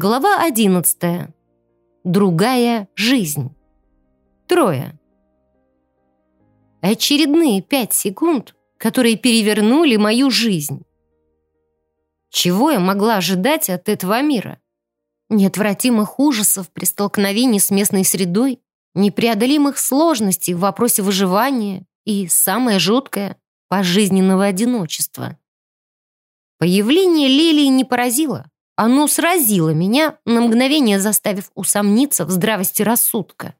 Глава 11. Другая жизнь. Трое. Очередные пять секунд, которые перевернули мою жизнь. Чего я могла ожидать от этого мира? Неотвратимых ужасов при столкновении с местной средой, непреодолимых сложностей в вопросе выживания и, самое жуткое, пожизненного одиночества. Появление Лилии не поразило. Оно сразило меня, на мгновение заставив усомниться в здравости рассудка.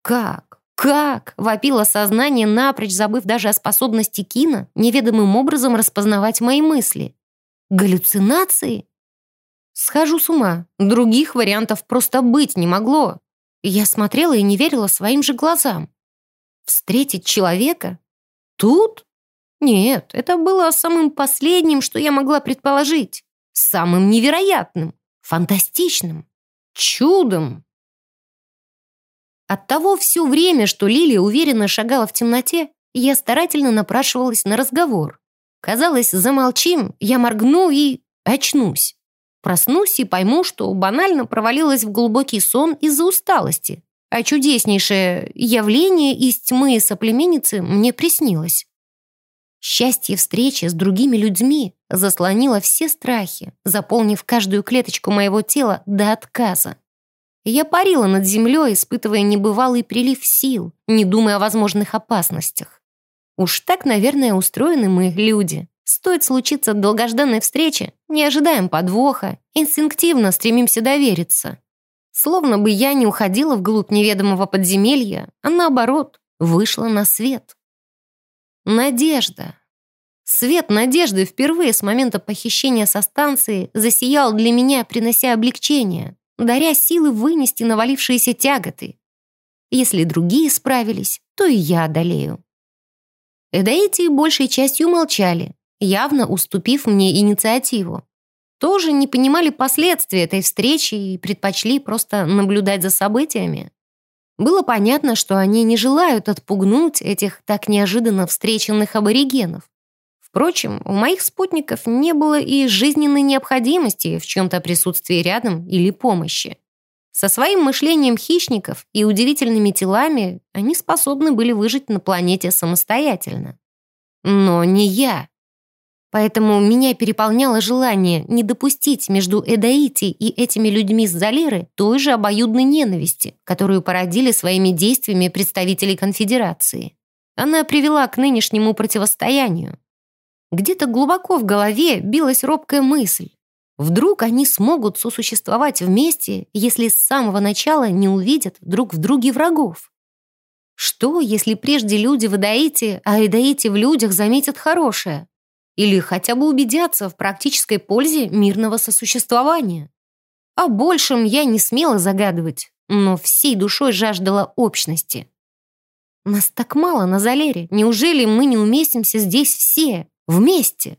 Как? Как? Вопило сознание, напрочь забыв даже о способности Кина неведомым образом распознавать мои мысли. Галлюцинации? Схожу с ума. Других вариантов просто быть не могло. Я смотрела и не верила своим же глазам. Встретить человека? Тут? Нет, это было самым последним, что я могла предположить. Самым невероятным, фантастичным, чудом. Оттого все время, что Лилия уверенно шагала в темноте, я старательно напрашивалась на разговор. Казалось, замолчим, я моргну и очнусь. Проснусь и пойму, что банально провалилась в глубокий сон из-за усталости, а чудеснейшее явление из тьмы соплеменницы мне приснилось. Счастье встречи с другими людьми заслонило все страхи, заполнив каждую клеточку моего тела до отказа. Я парила над землей, испытывая небывалый прилив сил, не думая о возможных опасностях. Уж так, наверное, устроены мы, люди. Стоит случиться долгожданной встрече, не ожидаем подвоха, инстинктивно стремимся довериться. Словно бы я не уходила вглубь неведомого подземелья, а наоборот, вышла на свет. Надежда. Свет надежды впервые с момента похищения со станции засиял для меня, принося облегчение, даря силы вынести навалившиеся тяготы. Если другие справились, то и я одолею. Эдаити большей частью молчали, явно уступив мне инициативу. Тоже не понимали последствий этой встречи и предпочли просто наблюдать за событиями. Было понятно, что они не желают отпугнуть этих так неожиданно встреченных аборигенов. Впрочем, у моих спутников не было и жизненной необходимости в чем-то присутствии рядом или помощи. Со своим мышлением хищников и удивительными телами они способны были выжить на планете самостоятельно. Но не я. Поэтому меня переполняло желание не допустить между Эдаити и этими людьми с Залеры той же обоюдной ненависти, которую породили своими действиями представители конфедерации. Она привела к нынешнему противостоянию. Где-то глубоко в голове билась робкая мысль. Вдруг они смогут сосуществовать вместе, если с самого начала не увидят друг в друге врагов? Что, если прежде люди в Эдаите, а Эдаите в людях заметят хорошее? Или хотя бы убедятся в практической пользе мирного сосуществования. О большем я не смела загадывать, но всей душой жаждала общности. Нас так мало на Залере. Неужели мы не уместимся здесь все, вместе?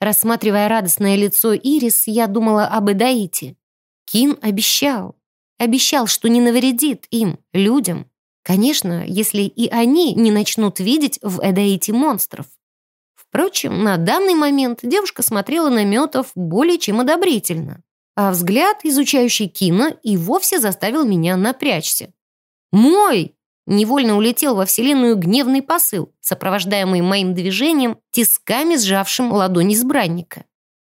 Рассматривая радостное лицо Ирис, я думала об Эдаите. Кин обещал. Обещал, что не навредит им, людям. Конечно, если и они не начнут видеть в Эдаите монстров. Впрочем, на данный момент девушка смотрела на Метов более чем одобрительно, а взгляд, изучающий кино, и вовсе заставил меня напрячься. «Мой!» Невольно улетел во вселенную гневный посыл, сопровождаемый моим движением, тисками сжавшим ладонь избранника.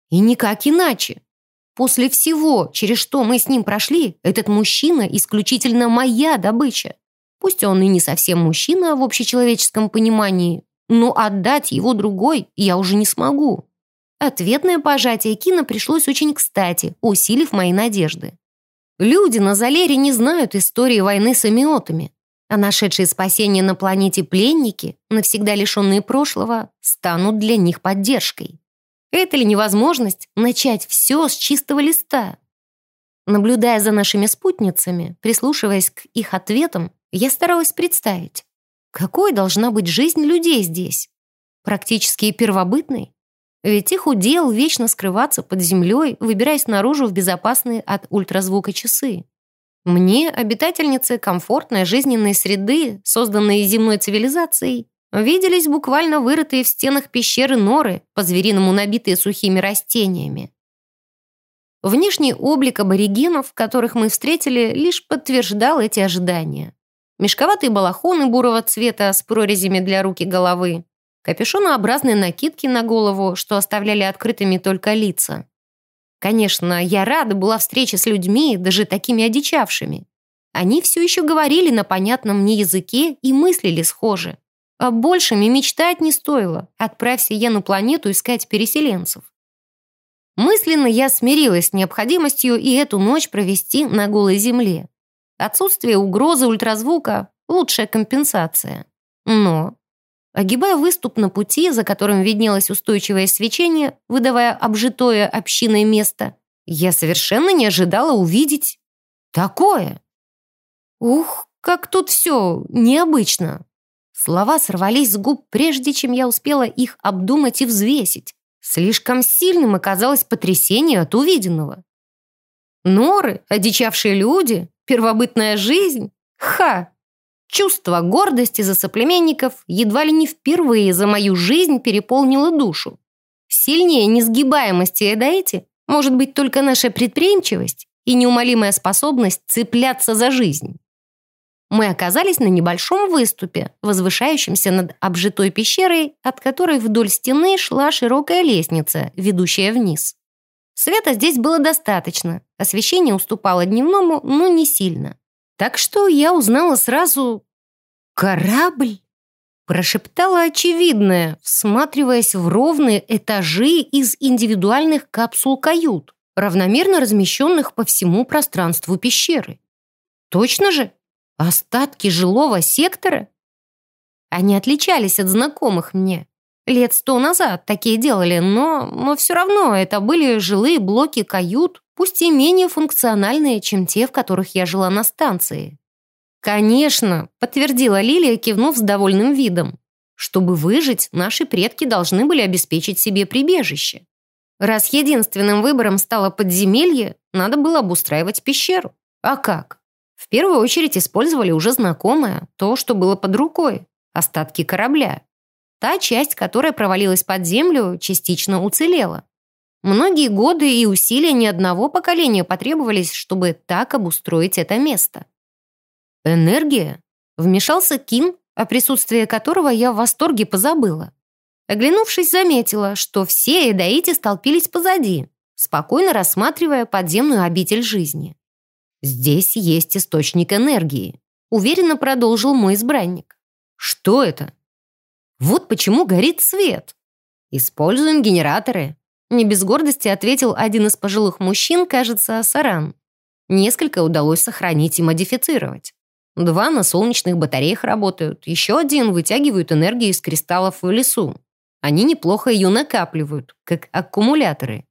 И никак иначе. После всего, через что мы с ним прошли, этот мужчина исключительно моя добыча. Пусть он и не совсем мужчина в общечеловеческом понимании, но отдать его другой я уже не смогу. Ответное пожатие Кина пришлось очень кстати, усилив мои надежды. Люди на Залере не знают истории войны с амиотами, а нашедшие спасение на планете пленники, навсегда лишенные прошлого, станут для них поддержкой. Это ли невозможность начать все с чистого листа? Наблюдая за нашими спутницами, прислушиваясь к их ответам, я старалась представить, какой должна быть жизнь людей здесь? Практически первобытной? Ведь их удел вечно скрываться под землей, выбираясь наружу в безопасные от ультразвука часы. Мне, обитательницы комфортной жизненной среды, созданной земной цивилизацией, виделись буквально вырытые в стенах пещеры норы, по-звериному набитые сухими растениями. Внешний облик аборигенов, которых мы встретили, лишь подтверждал эти ожидания. Мешковатые балахоны бурого цвета с прорезями для рук и головы, капюшонообразные накидки на голову, что оставляли открытыми только лица. Конечно, я рада была встрече с людьми, даже такими одичавшими. Они все еще говорили на понятном мне языке и мыслили схоже. А большим и мечтать не стоило. Отправься я на планету искать переселенцев. Мысленно я смирилась с необходимостью и эту ночь провести на голой земле. Отсутствие угрозы ультразвука – лучшая компенсация. Но, огибая выступ на пути, за которым виднелось устойчивое свечение, выдавая обжитое общиной место, я совершенно не ожидала увидеть такое. Ух, как тут все необычно. Слова сорвались с губ, прежде чем я успела их обдумать и взвесить. Слишком сильным оказалось потрясение от увиденного. Норы, одичавшие люди, первобытная жизнь. Ха! Чувство гордости за соплеменников едва ли не впервые за мою жизнь переполнило душу. Сильнее несгибаемости Эдаэти может быть только наша предприимчивость и неумолимая способность цепляться за жизнь мы оказались на небольшом выступе, возвышающемся над обжитой пещерой, от которой вдоль стены шла широкая лестница, ведущая вниз. Света здесь было достаточно, освещение уступало дневному, но не сильно. Так что я узнала сразу «Корабль?» Прошептала очевидное, всматриваясь в ровные этажи из индивидуальных капсул-кают, равномерно размещенных по всему пространству пещеры. Точно же? Остатки жилого сектора? Они отличались от знакомых мне. Лет сто назад такие делали, но, но все равно это были жилые блоки кают, пусть и менее функциональные, чем те, в которых я жила на станции. «Конечно», — подтвердила Лилия, кивнув с довольным видом. «Чтобы выжить, наши предки должны были обеспечить себе прибежище. Раз единственным выбором стало подземелье, надо было обустраивать пещеру. А как? В первую очередь использовали уже знакомое, то, что было под рукой, остатки корабля. Та часть, которая провалилась под землю, частично уцелела. Многие годы и усилия ни одного поколения потребовались, чтобы так обустроить это место. Энергия? Вмешался Кин, о присутствии которого я в восторге позабыла. Оглянувшись, заметила, что все эдаити столпились позади, спокойно рассматривая подземную обитель жизни. «Здесь есть источник энергии», — уверенно продолжил мой избранник. «Что это?» «Вот почему горит свет». «Используем генераторы», — не без гордости ответил один из пожилых мужчин, кажется, Саран. Несколько удалось сохранить и модифицировать. Два на солнечных батареях работают, еще один вытягивают энергию из кристаллов в лесу. Они неплохо ее накапливают, как аккумуляторы.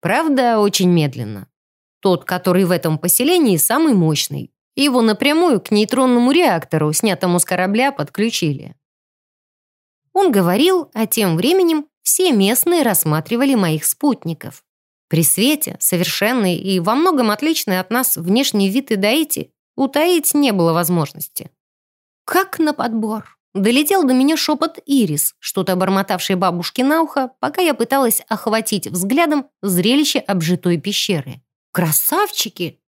Правда, очень медленно. Тот, который в этом поселении, самый мощный. Его напрямую к нейтронному реактору, снятому с корабля, подключили. Он говорил, а тем временем все местные рассматривали моих спутников. При свете, совершенный и во многом отличный от нас внешний вид и Идаити, утаить не было возможности. Как на подбор. Долетел до меня шепот Ирис, что-то бормотавшей бабушке на ухо, пока я пыталась охватить взглядом зрелище обжитой пещеры. Красавчики!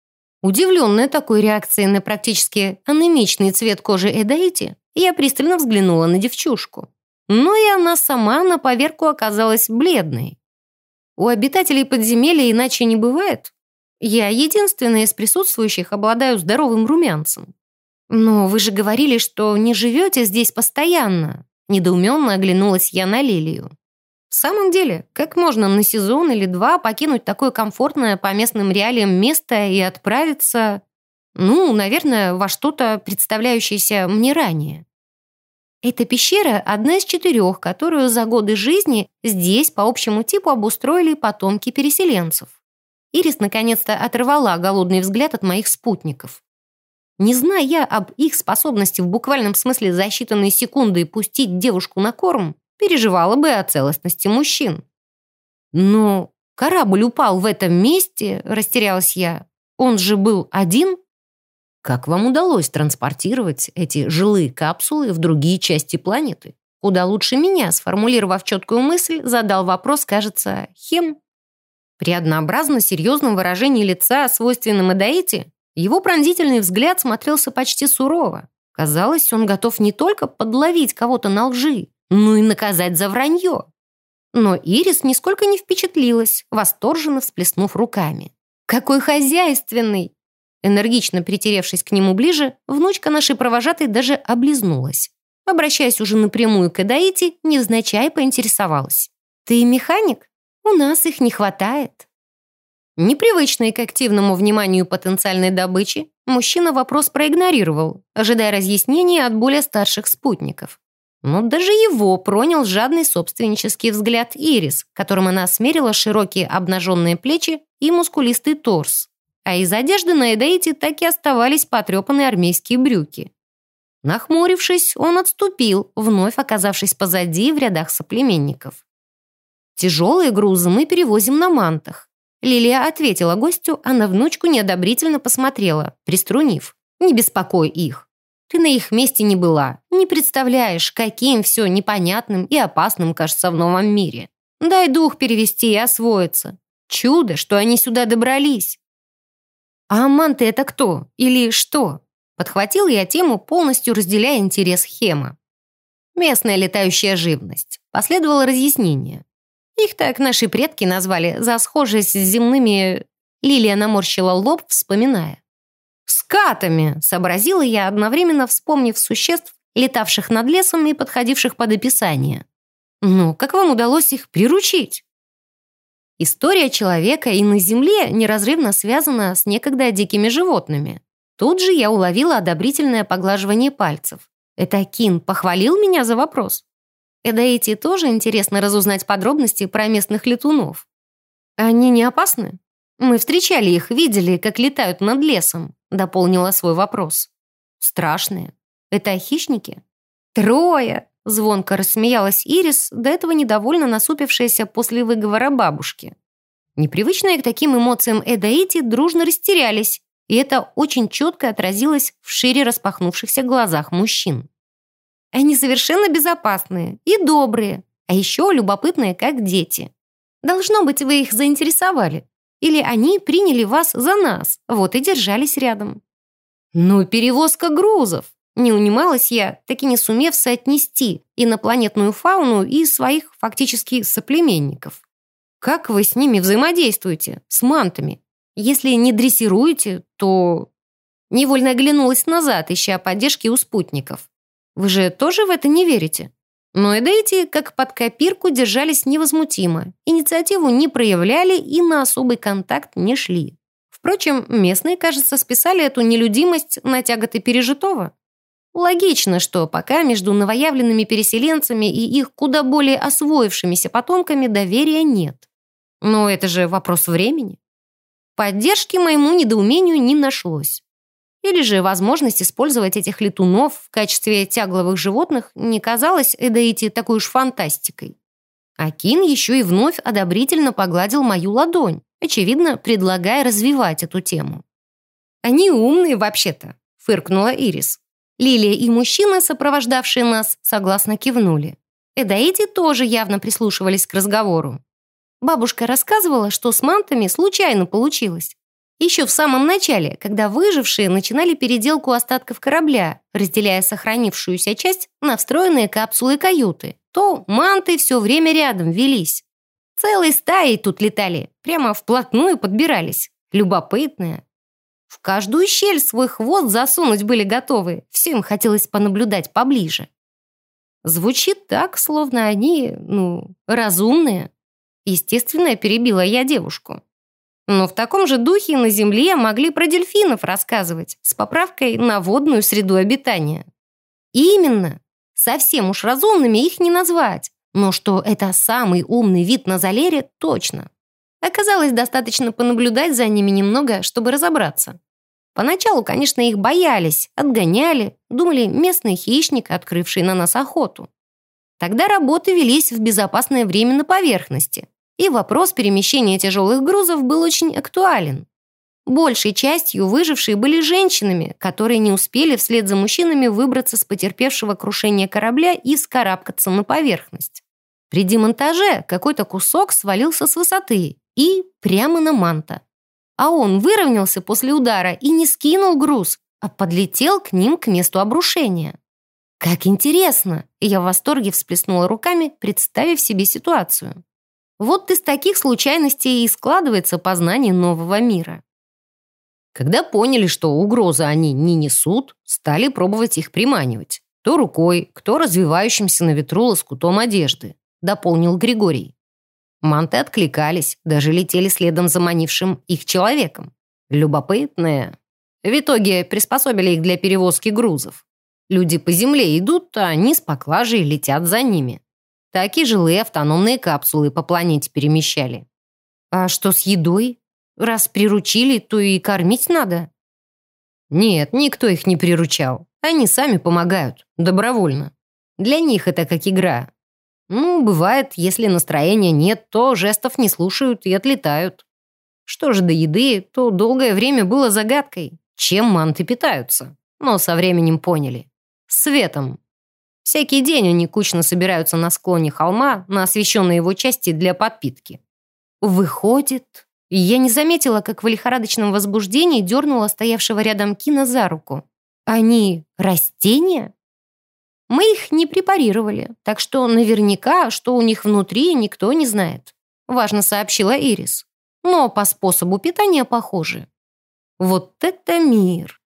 Удивленная такой реакцией на практически анемичный цвет кожи Эдаити, я пристально взглянула на девчушку. Но и она сама на поверку оказалась бледной. У обитателей подземелья иначе не бывает. Я единственная из присутствующих обладаю здоровым румянцем. Но вы же говорили, что не живете здесь постоянно. Недоуменно оглянулась я на Лилию. В самом деле, как можно на сезон или два покинуть такое комфортное по местным реалиям место и отправиться, ну, наверное, во что-то, представляющееся мне ранее? Эта пещера – одна из четырех, которую за годы жизни здесь по общему типу обустроили потомки переселенцев. Ирис наконец-то оторвала голодный взгляд от моих спутников. Не зная об их способности в буквальном смысле за считанные секунды пустить девушку на корм, переживала бы о целостности мужчин. Но корабль упал в этом месте, растерялась я. Он же был один. Как вам удалось транспортировать эти жилые капсулы в другие части планеты? Куда лучше меня, сформулировав четкую мысль, задал вопрос, кажется, Хем. При однообразно серьезном выражении лица, свойственном Эдаите, его пронзительный взгляд смотрелся почти сурово. Казалось, он готов не только подловить кого-то на лжи, но и наказать за вранье. Но Ирис нисколько не впечатлилась, восторженно всплеснув руками. «Какой хозяйственный!» Энергично притеревшись к нему ближе, внучка нашей провожатой даже облизнулась. Обращаясь уже напрямую к Эдаите, невзначай поинтересовалась. «Ты механик? У нас их не хватает». Непривычный к активному вниманию потенциальной добычи, мужчина вопрос проигнорировал, ожидая разъяснений от более старших спутников. Но даже его пронял жадный собственнический взгляд Ирис, которым она смерила широкие обнаженные плечи и мускулистый торс. А из одежды на Эдаите так и оставались потрепанные армейские брюки. Нахмурившись, он отступил, вновь оказавшись позади в рядах соплеменников. «Тяжелые грузы мы перевозим на мантах». Лилия ответила гостю, а на внучку неодобрительно посмотрела, приструнив. «Не беспокой их. Ты на их месте не была. Не представляешь, каким все непонятным и опасным кажется в новом мире. Дай дух перевести и освоиться. Чудо, что они сюда добрались. А аманты это кто? Или что? Подхватил я тему, полностью разделяя интерес Хема. Местная летающая живность. Последовало разъяснение. Их так наши предки назвали за схожесть с земными... Лилия наморщила лоб, вспоминая. «Скатами!» — сообразила я, одновременно вспомнив существ, летавших над лесом и подходивших под описание. «Ну, как вам удалось их приручить?» История человека и на Земле неразрывно связана с некогда дикими животными. Тут же я уловила одобрительное поглаживание пальцев. Это Кин похвалил меня за вопрос. Эдаити тоже интересно разузнать подробности про местных летунов. Они не опасны? Мы встречали их, видели, как летают над лесом дополнила свой вопрос. «Страшные. Это хищники?» «Трое!» — звонко рассмеялась Ирис, до этого недовольно насупившаяся после выговора бабушки. Непривычные к таким эмоциям Эдаити дружно растерялись, и это очень четко отразилось в шире распахнувшихся глазах мужчин. «Они совершенно безопасные и добрые, а еще любопытные, как дети. Должно быть, вы их заинтересовали. Или они приняли вас за нас, вот и держались рядом. Ну, перевозка грузов. Не унималась я, таки не сумев соотнести инопланетную фауну и своих фактически соплеменников. Как вы с ними взаимодействуете, с мантами? Если не дрессируете, то... Невольно оглянулась назад, ища поддержки у спутников. Вы же тоже в это не верите? Но эдейти, как под копирку, держались невозмутимо, инициативу не проявляли и на особый контакт не шли. Впрочем, местные, кажется, списали эту нелюдимость на тяготы пережитого. Логично, что пока между новоявленными переселенцами и их куда более освоившимися потомками доверия нет. Но это же вопрос времени. Поддержки моему недоумению не нашлось. Или же возможность использовать этих летунов в качестве тягловых животных не казалась Эдаити такой уж фантастикой. Акин еще и вновь одобрительно погладил мою ладонь, очевидно, предлагая развивать эту тему. «Они умные вообще-то», — фыркнула Ирис. Лилия и мужчины, сопровождавшие нас, согласно кивнули. Эдаити тоже явно прислушивались к разговору. Бабушка рассказывала, что с мантами случайно получилось. Еще в самом начале, когда выжившие начинали переделку остатков корабля, разделяя сохранившуюся часть на встроенные капсулы каюты, то манты все время рядом велись. Целой стаей тут летали, прямо вплотную подбирались. Любопытные. В каждую щель свой хвост засунуть были готовы, всем хотелось понаблюдать поближе. Звучит так, словно они, ну, разумные. Естественно, перебила я девушку. Но в таком же духе на Земле могли про дельфинов рассказывать, с поправкой на водную среду обитания. Именно. Совсем уж разумными их не назвать. Но что это самый умный вид на Залере, точно. Оказалось, достаточно понаблюдать за ними немного, чтобы разобраться. Поначалу, конечно, их боялись, отгоняли, думали местный хищник, открывший на нас охоту. Тогда работы велись в безопасное время на поверхности, и вопрос перемещения тяжелых грузов был очень актуален. Большей частью выжившие были женщинами, которые не успели вслед за мужчинами выбраться с потерпевшего крушения корабля и скарабкаться на поверхность. При демонтаже какой-то кусок свалился с высоты, и прямо на манта. А он выровнялся после удара и не скинул груз, а подлетел к ним к месту обрушения. Как интересно! Я в восторге всплеснула руками, представив себе ситуацию. Вот из таких случайностей и складывается познание нового мира. Когда поняли, что угрозы они не несут, стали пробовать их приманивать. То рукой, кто развивающимся на ветру лоскутом одежды, дополнил Григорий. Манты откликались, даже летели следом за манившим их человеком. Любопытные. В итоге приспособили их для перевозки грузов. Люди по земле идут, а они с поклажей летят за ними. Такие жилые автономные капсулы по планете перемещали. А что с едой? Раз приручили, то и кормить надо. Нет, никто их не приручал. Они сами помогают, добровольно. Для них это как игра. Ну, бывает, если настроения нет, то жестов не слушают и отлетают. Что же до еды, то долгое время было загадкой, чем манты питаются. Но со временем поняли. Светом. Всякий день они кучно собираются на склоне холма, на освещенной его части для подпитки. Выходит, я не заметила, как в лихорадочном возбуждении дернула стоявшего рядом Кина за руку. Они растения? Мы их не препарировали, так что наверняка, что у них внутри, никто не знает. Важно сообщила Ирис. Но по способу питания похожи. Вот это мир!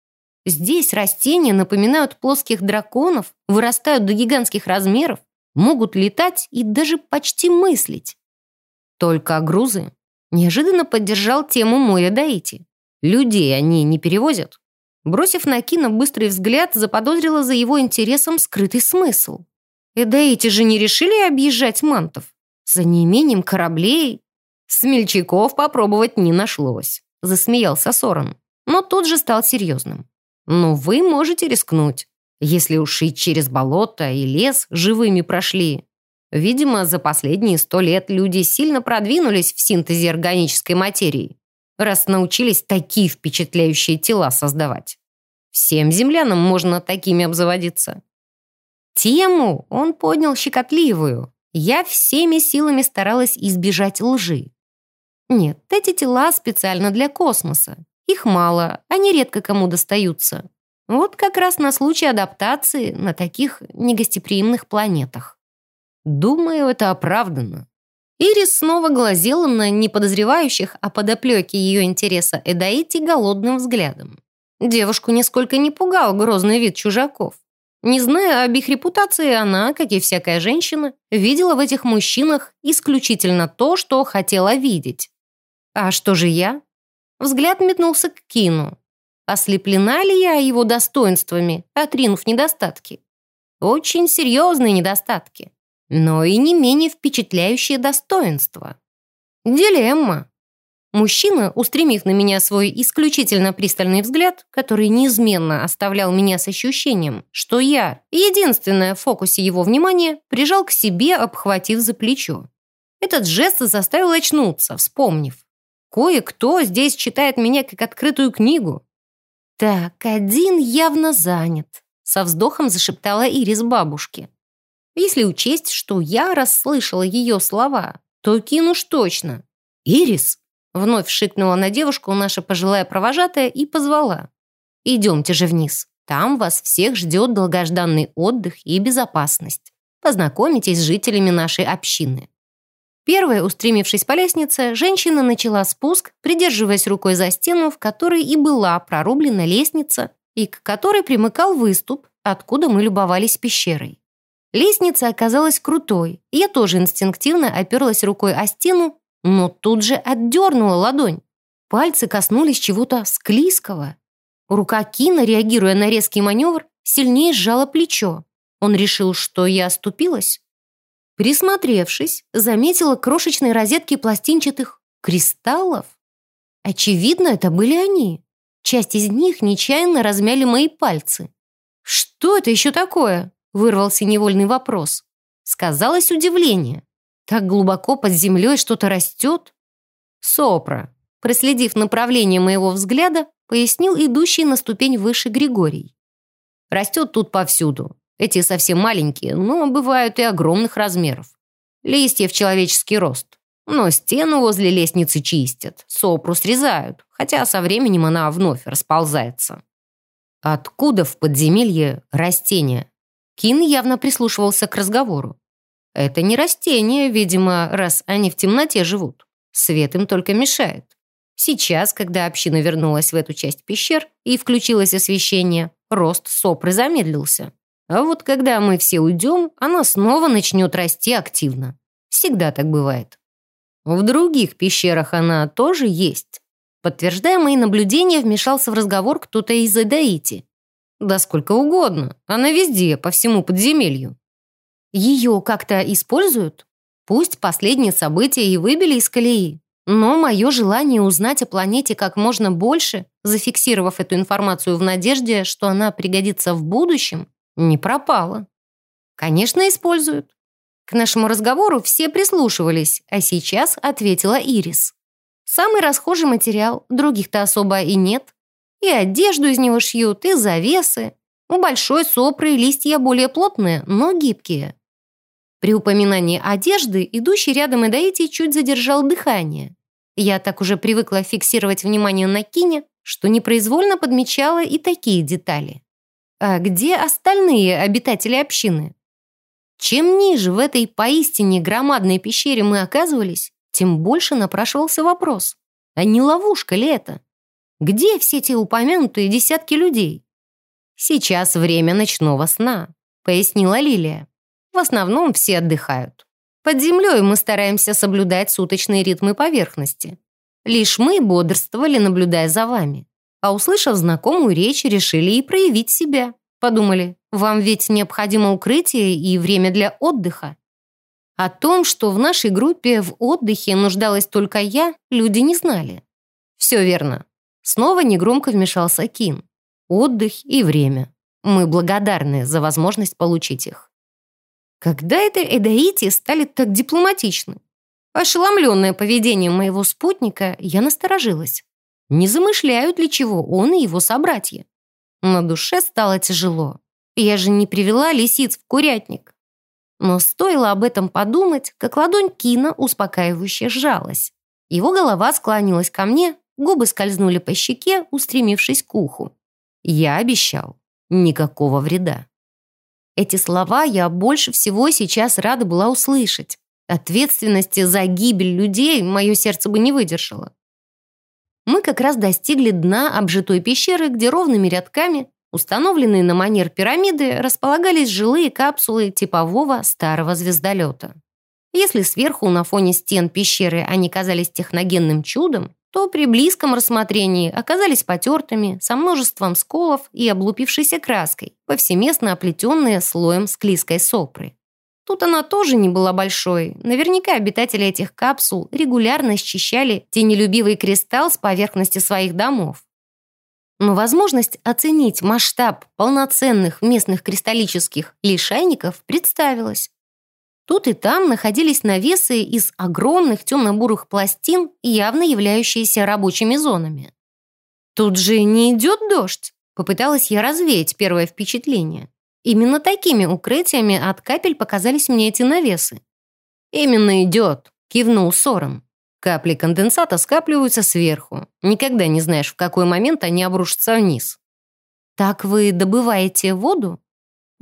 Здесь растения напоминают плоских драконов, вырастают до гигантских размеров, могут летать и даже почти мыслить. Только грузы неожиданно поддержал тему мой Даити. Людей они не перевозят. Бросив на Кина быстрый взгляд, заподозрила за его интересом скрытый смысл. Эдаити же не решили объезжать мантов. За неимением кораблей. Смельчаков попробовать не нашлось, засмеялся Сорон. Но тут же стал серьезным. Ну, вы можете рискнуть. Если уж и через болото и лес живыми прошли. Видимо, за последние сто лет люди сильно продвинулись в синтезе органической материи раз научились такие впечатляющие тела создавать. Всем землянам можно такими обзаводиться. Тему он поднял щекотливую. Я всеми силами старалась избежать лжи. Нет, эти тела специально для космоса. Их мало, они редко кому достаются. Вот как раз на случай адаптации на таких негостеприимных планетах. Думаю, это оправдано. Ирис снова глазела на неподозревающих о подоплеке ее интереса Эдаити голодным взглядом. Девушку нисколько не пугал грозный вид чужаков. Не зная об их репутации, она, как и всякая женщина, видела в этих мужчинах исключительно то, что хотела видеть. А что же я? Взгляд метнулся к Кину. Ослеплена ли я его достоинствами, отринув недостатки? Очень серьезные недостатки но и не менее впечатляющее достоинство. Дилемма. Мужчина, устремив на меня свой исключительно пристальный взгляд, который неизменно оставлял меня с ощущением, что я, единственная в фокусе его внимания, прижал к себе, обхватив за плечо. Этот жест заставил очнуться, вспомнив. Кое-кто здесь читает меня как открытую книгу. «Так, один явно занят», — со вздохом зашептала Ирис бабушке. Если учесть, что я расслышала ее слова, то кинуш точно. «Ирис!» — вновь шикнула на девушку наша пожилая провожатая и позвала. «Идемте же вниз. Там вас всех ждет долгожданный отдых и безопасность. Познакомитесь с жителями нашей общины». Первая, устремившись по лестнице, женщина начала спуск, придерживаясь рукой за стену, в которой и была прорублена лестница, и к которой примыкал выступ, откуда мы любовались пещерой. Лестница оказалась крутой. Я тоже инстинктивно оперлась рукой о стену, но тут же отдернула ладонь. Пальцы коснулись чего-то склизкого. Рука Кина, реагируя на резкий маневр, сильнее сжала плечо. Он решил, что я оступилась. Присмотревшись, заметила крошечные розетки пластинчатых кристаллов. Очевидно, это были они. Часть из них нечаянно размяли мои пальцы. Что это еще такое? Вырвался невольный вопрос. Сказалось удивление. Так глубоко под землей что-то растет? Сопра, проследив направление моего взгляда, пояснил идущий на ступень выше Григорий. Растет тут повсюду. Эти совсем маленькие, но бывают и огромных размеров. Листья в человеческий рост. Но стену возле лестницы чистят, сопру срезают, хотя со временем она вновь расползается. Откуда в подземелье растения? Кин явно прислушивался к разговору. Это не растения, видимо, раз они в темноте живут. Свет им только мешает. Сейчас, когда община вернулась в эту часть пещер и включилось освещение, рост сопры замедлился. А вот когда мы все уйдем, она снова начнет расти активно. Всегда так бывает. В других пещерах она тоже есть. Подтверждая мои наблюдения, вмешался в разговор кто-то из Эдаити. Да сколько угодно. Она везде, по всему подземелью. Ее как-то используют? Пусть последние события и выбили из колеи. Но мое желание узнать о планете как можно больше, зафиксировав эту информацию в надежде, что она пригодится в будущем, не пропало. Конечно, используют. К нашему разговору все прислушивались, а сейчас ответила Ирис. Самый расхожий материал, других-то особо и нет. И одежду из него шьют, и завесы. У большой сопры листья более плотные, но гибкие. При упоминании одежды идущий рядом Эдаити чуть задержал дыхание. Я так уже привыкла фиксировать внимание на кине, что непроизвольно подмечала и такие детали. А где остальные обитатели общины? Чем ниже в этой поистине громадной пещере мы оказывались, тем больше напрашивался вопрос. А не ловушка ли это? Где все те упомянутые десятки людей? Сейчас время ночного сна, пояснила Лилия. В основном все отдыхают. Под землей мы стараемся соблюдать суточные ритмы поверхности. Лишь мы бодрствовали, наблюдая за вами. А услышав знакомую речь, решили и проявить себя. Подумали, вам ведь необходимо укрытие и время для отдыха. О том, что в нашей группе в отдыхе нуждалась только я, люди не знали. Все верно. Снова негромко вмешался Кин. Отдых и время. Мы благодарны за возможность получить их. Когда это Эдаити стали так дипломатичны? Ошеломленная поведением моего спутника, я насторожилась. Не замышляют ли чего он и его собратья? На душе стало тяжело. Я же не привела лисиц в курятник. Но стоило об этом подумать, как ладонь Кина успокаивающе сжалась. Его голова склонилась ко мне, губы скользнули по щеке, устремившись к уху. Я обещал. Никакого вреда. Эти слова я больше всего сейчас рада была услышать. Ответственности за гибель людей мое сердце бы не выдержало мы как раз достигли дна обжитой пещеры, где ровными рядками, установленные на манер пирамиды, располагались жилые капсулы типового старого звездолета. Если сверху на фоне стен пещеры они казались техногенным чудом, то при близком рассмотрении оказались потертыми, со множеством сколов и облупившейся краской, повсеместно оплетенные слоем склизкой сопры. Тут она тоже не была большой. Наверняка обитатели этих капсул регулярно счищали тенелюбивый кристалл с поверхности своих домов. Но возможность оценить масштаб полноценных местных кристаллических лишайников представилась. Тут и там находились навесы из огромных темно-бурых пластин, явно являющиеся рабочими зонами. «Тут же не идет дождь», — попыталась я развеять первое впечатление. Именно такими укрытиями от капель показались мне эти навесы. «Именно идет», — кивнул Сором. Капли конденсата скапливаются сверху. Никогда не знаешь, в какой момент они обрушатся вниз. «Так вы добываете воду?»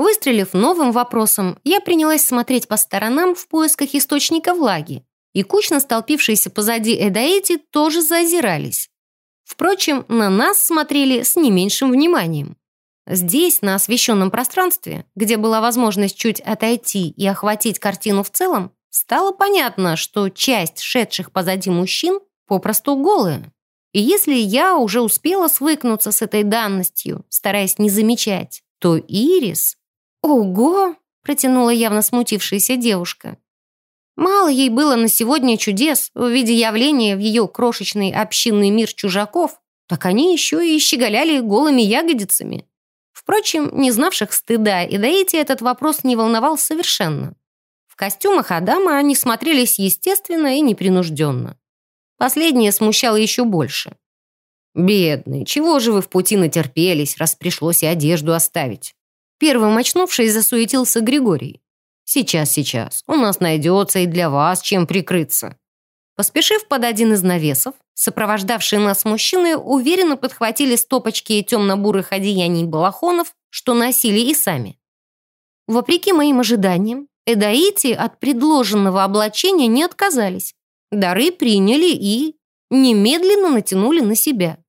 Выстрелив новым вопросом, я принялась смотреть по сторонам в поисках источника влаги, и кучно столпившиеся позади Эдаэти тоже зазирались. Впрочем, на нас смотрели с не меньшим вниманием. Здесь, на освещенном пространстве, где была возможность чуть отойти и охватить картину в целом, стало понятно, что часть шедших позади мужчин попросту голые. И если я уже успела свыкнуться с этой данностью, стараясь не замечать, то Ирис... «Ого!» — протянула явно смутившаяся девушка. Мало ей было на сегодня чудес в виде явления в ее крошечный общинный мир чужаков, так они еще и щеголяли голыми ягодицами. Впрочем, не знавших стыда и Даити этот вопрос не волновал совершенно. В костюмах Адама они смотрелись естественно и непринужденно. Последнее смущало еще больше. «Бедные, чего же вы в пути натерпелись, раз пришлось и одежду оставить?» Первым очнувшись, засуетился Григорий. «Сейчас, сейчас, у нас найдется и для вас чем прикрыться». Поспешив под один из навесов, сопровождавшие нас мужчины уверенно подхватили стопочки темно-бурых одеяний балахонов, что носили и сами. Вопреки моим ожиданиям, Эдаити от предложенного облачения не отказались. Дары приняли и немедленно натянули на себя.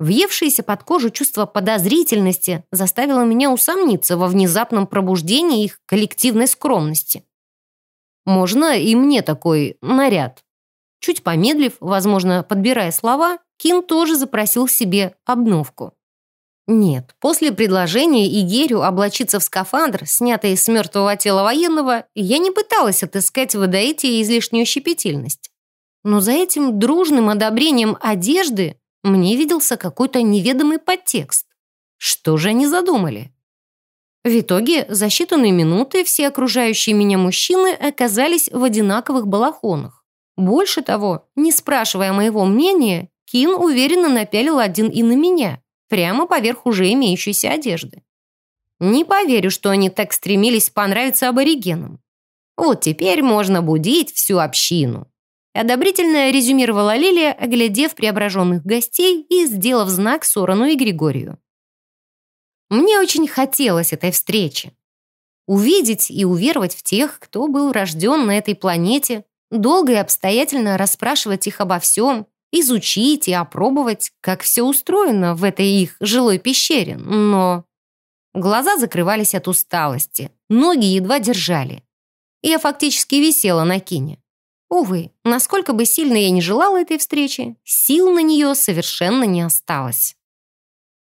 Въевшееся под кожу чувство подозрительности заставило меня усомниться во внезапном пробуждении их коллективной скромности. Можно и мне такой наряд. Чуть помедлив, возможно, подбирая слова, Кин тоже запросил себе обновку. Нет, после предложения Игерю облачиться в скафандр, снятый с мертвого тела военного, я не пыталась отыскать в Эдаите излишнюю щепетильность. Но за этим дружным одобрением одежды мне виделся какой-то неведомый подтекст. Что же они задумали? В итоге за считанные минуты все окружающие меня мужчины оказались в одинаковых балахонах. Больше того, не спрашивая моего мнения, Кин уверенно напялил один и на меня – прямо поверх уже имеющейся одежды. Не поверю, что они так стремились понравиться аборигенам. Вот теперь можно будить всю общину. Одобрительно резюмировала Лилия, оглядев преображенных гостей и сделав знак Сорану и Григорию. Мне очень хотелось этой встречи. Увидеть и уверовать в тех, кто был рожден на этой планете, долго и обстоятельно расспрашивать их обо всем, изучить и опробовать, как все устроено в этой их жилой пещере, но... Глаза закрывались от усталости, ноги едва держали. Я фактически висела на кине. Увы, насколько бы сильно я не желала этой встречи, сил на нее совершенно не осталось.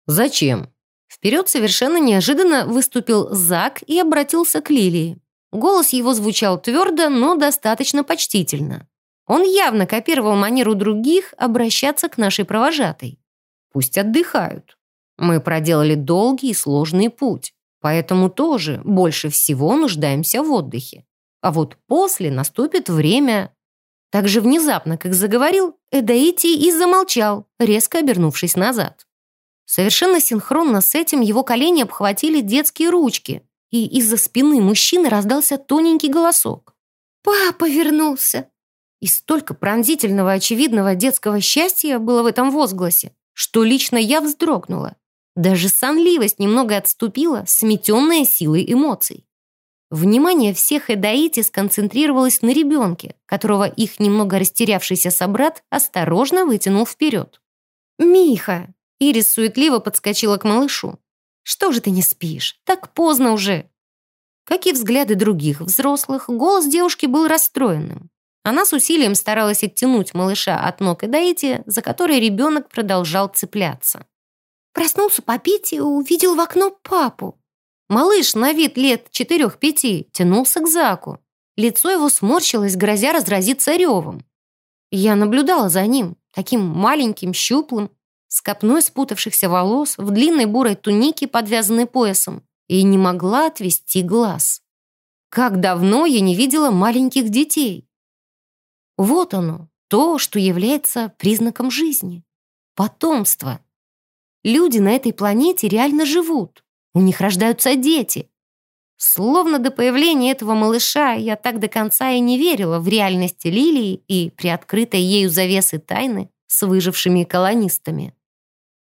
«Зачем?» Вперед совершенно неожиданно выступил Зак и обратился к Лилии. Голос его звучал твердо, но достаточно почтительно. Он явно копировал манеру других обращаться к нашей провожатой. Пусть отдыхают. Мы проделали долгий и сложный путь, поэтому тоже больше всего нуждаемся в отдыхе. А вот после наступит время... Так же внезапно, как заговорил, Эдаити и замолчал, резко обернувшись назад. Совершенно синхронно с этим его колени обхватили детские ручки, и из-за спины мужчины раздался тоненький голосок. «Папа вернулся! И столько пронзительного очевидного детского счастья было в этом возгласе, что лично я вздрогнула. Даже сонливость немного отступила, сметенная силой эмоций. Внимание всех Эдаити сконцентрировалось на ребенке, которого их немного растерявшийся собрат осторожно вытянул вперед. «Миха!» Ирис суетливо подскочила к малышу. «Что же ты не спишь? Так поздно уже!» Как и взгляды других взрослых, голос девушки был расстроенным. Она с усилием старалась оттянуть малыша от ног Эдаити, за который ребенок продолжал цепляться. Проснулся попить и увидел в окно папу. Малыш на вид лет четырех-пяти тянулся к Заку. Лицо его сморщилось, грозя разразиться ревом. Я наблюдала за ним, таким маленьким, щуплым, с копной спутавшихся волос, в длинной бурой тунике, подвязанной поясом, и не могла отвести глаз. Как давно я не видела маленьких детей. Вот оно, то, что является признаком жизни. Потомство. Люди на этой планете реально живут. У них рождаются дети. Словно до появления этого малыша я так до конца и не верила в реальность Лилии и приоткрытой ею завесы тайны с выжившими колонистами.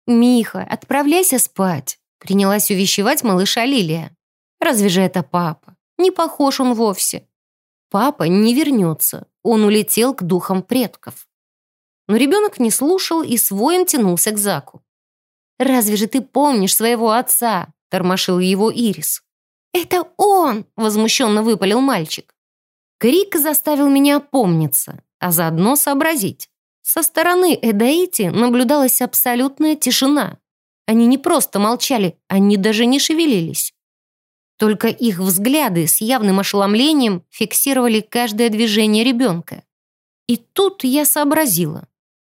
«Миха, отправляйся спать», — принялась увещевать малыша Лилия. «Разве же это папа? Не похож он вовсе. Папа не вернется, он улетел к духам предков. Но ребенок не слушал и своим тянулся к Заку. «Разве же ты помнишь своего отца?» – тормошил его Ирис. «Это он!» – возмущенно выпалил мальчик. Крик заставил меня опомниться, а заодно сообразить. Со стороны Эдаити наблюдалась абсолютная тишина. Они не просто молчали, они даже не шевелились. Только их взгляды с явным ошеломлением фиксировали каждое движение ребенка. И тут я сообразила.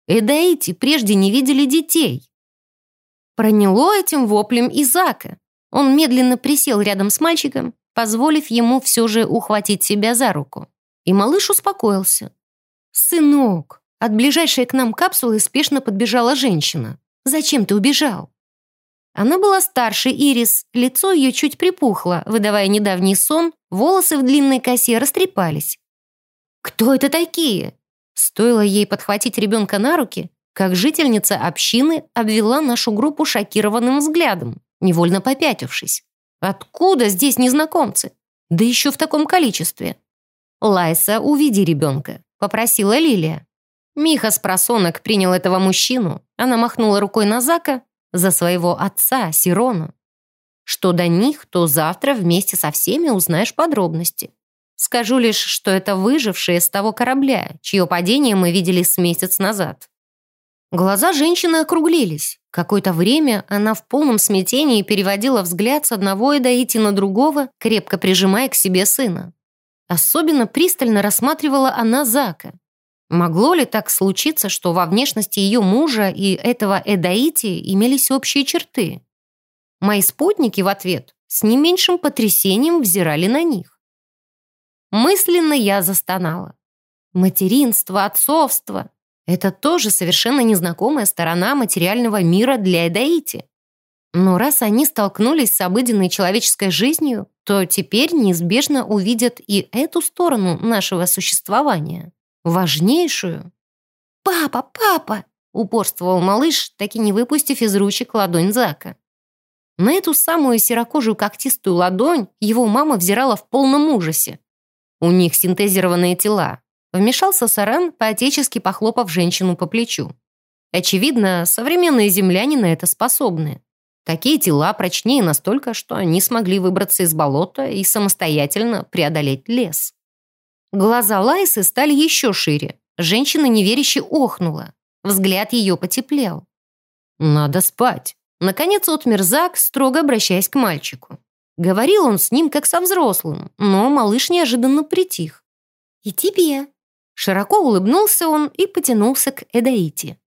Эдаити прежде не видели детей. Проняло этим воплем Изака. Он медленно присел рядом с мальчиком, позволив ему все же ухватить себя за руку. И малыш успокоился. «Сынок!» От ближайшей к нам капсулы спешно подбежала женщина. «Зачем ты убежал?» Она была старше Ирис, лицо ее чуть припухло, выдавая недавний сон, волосы в длинной косе растрепались. «Кто это такие?» Стоило ей подхватить ребенка на руки, как жительница общины обвела нашу группу шокированным взглядом, невольно попятившись. Откуда здесь незнакомцы? Да еще в таком количестве. «Лайса, уведи ребенка», — попросила Лилия. Миха с просонок принял этого мужчину. Она махнула рукой на Зака за своего отца, Сирона. Что до них, то завтра вместе со всеми узнаешь подробности. Скажу лишь, что это выжившие с того корабля, чье падение мы видели с месяц назад. Глаза женщины округлились. Какое-то время она в полном смятении переводила взгляд с одного Эдаити на другого, крепко прижимая к себе сына. Особенно пристально рассматривала она Зака. Могло ли так случиться, что во внешности ее мужа и этого Эдаити имелись общие черты? Мои спутники в ответ с не меньшим потрясением взирали на них. Мысленно я застонала. Материнство, отцовство — это тоже совершенно незнакомая сторона материального мира для Эдаити. Но раз они столкнулись с обыденной человеческой жизнью, то теперь неизбежно увидят и эту сторону нашего существования важнейшую. «Папа, папа!» — упорствовал малыш, так и не выпустив из ручек ладонь Зака. На эту самую серокожую когтистую ладонь его мама взирала в полном ужасе. У них синтезированные тела. Вмешался Саран, поотечески похлопав женщину по плечу. Очевидно, современные земляне на это способны. Такие тела прочнее настолько, что они смогли выбраться из болота и самостоятельно преодолеть лес. Глаза Лайсы стали еще шире. Женщина неверяще охнула. Взгляд ее потеплел. «Надо спать», — наконец отмерзак, строго обращаясь к мальчику. Говорил он с ним, как со взрослым, но малыш неожиданно притих. «И тебе». Широко улыбнулся он и потянулся к Эдаите.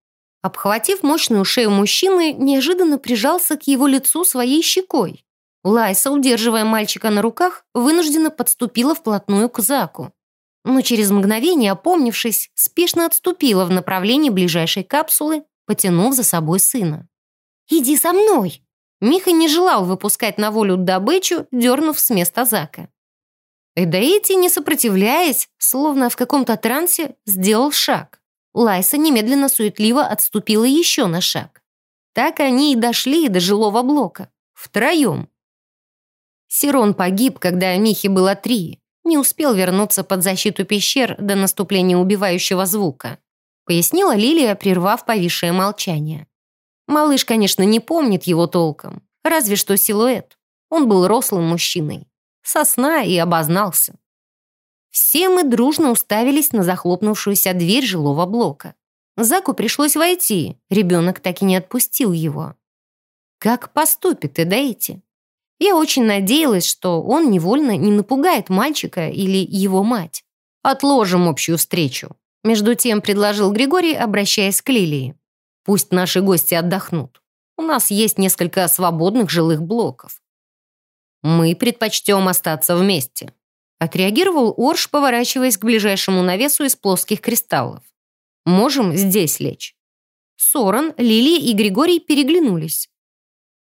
Обхватив мощную шею мужчины, неожиданно прижался к его лицу своей щекой. Лайса, удерживая мальчика на руках, вынужденно подступила вплотную к Заку но через мгновение, опомнившись, спешно отступила в направлении ближайшей капсулы, потянув за собой сына. «Иди со мной!» Миха не желал выпускать на волю добычу, дернув с места Зака. Эдаити, не сопротивляясь, словно в каком-то трансе, сделал шаг. Лайса немедленно суетливо отступила еще на шаг. Так они и дошли до жилого блока. Втроем. Сирон погиб, когда Михе было три не успел вернуться под защиту пещер до наступления убивающего звука», пояснила Лилия, прервав повисшее молчание. Малыш, конечно, не помнит его толком, разве что силуэт. Он был рослым мужчиной. Сосна и обознался. Все мы дружно уставились на захлопнувшуюся дверь жилого блока. Заку пришлось войти, ребенок так и не отпустил его. Как поступит Эдаити? Я очень надеялась, что он невольно не напугает мальчика или его мать. «Отложим общую встречу», — между тем предложил Григорий, обращаясь к Лилии. «Пусть наши гости отдохнут. У нас есть несколько свободных жилых блоков». «Мы предпочтем остаться вместе», — отреагировал Орш, поворачиваясь к ближайшему навесу из плоских кристаллов. «Можем здесь лечь». Соран, Лилия и Григорий переглянулись.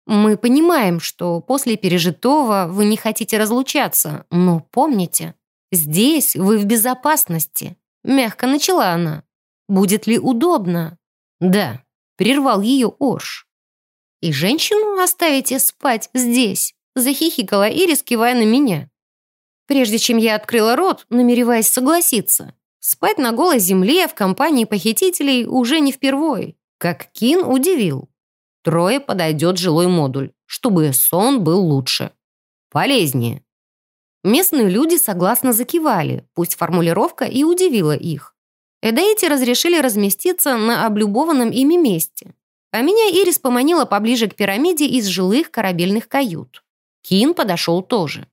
Мы понимаем, что после пережитого вы не хотите разлучаться, но помните, здесь вы в безопасности. Мягко начала она. Будет ли удобно? Да, прервал ее Орш. И женщину оставите спать здесь? Захихикала Ирис, кивая на меня. Прежде чем я открыла рот, намереваясь согласиться, спать на голой земле в компании похитителей уже не впервой, как Кин удивил. Трое подойдет жилой модуль, чтобы сон был лучше. Полезнее. Местные люди согласно закивали, пусть формулировка и удивила их. Эдаити разрешили разместиться на облюбованном ими месте. А меня Ирис поманила поближе к пирамиде из жилых корабельных кают. Кин подошел тоже.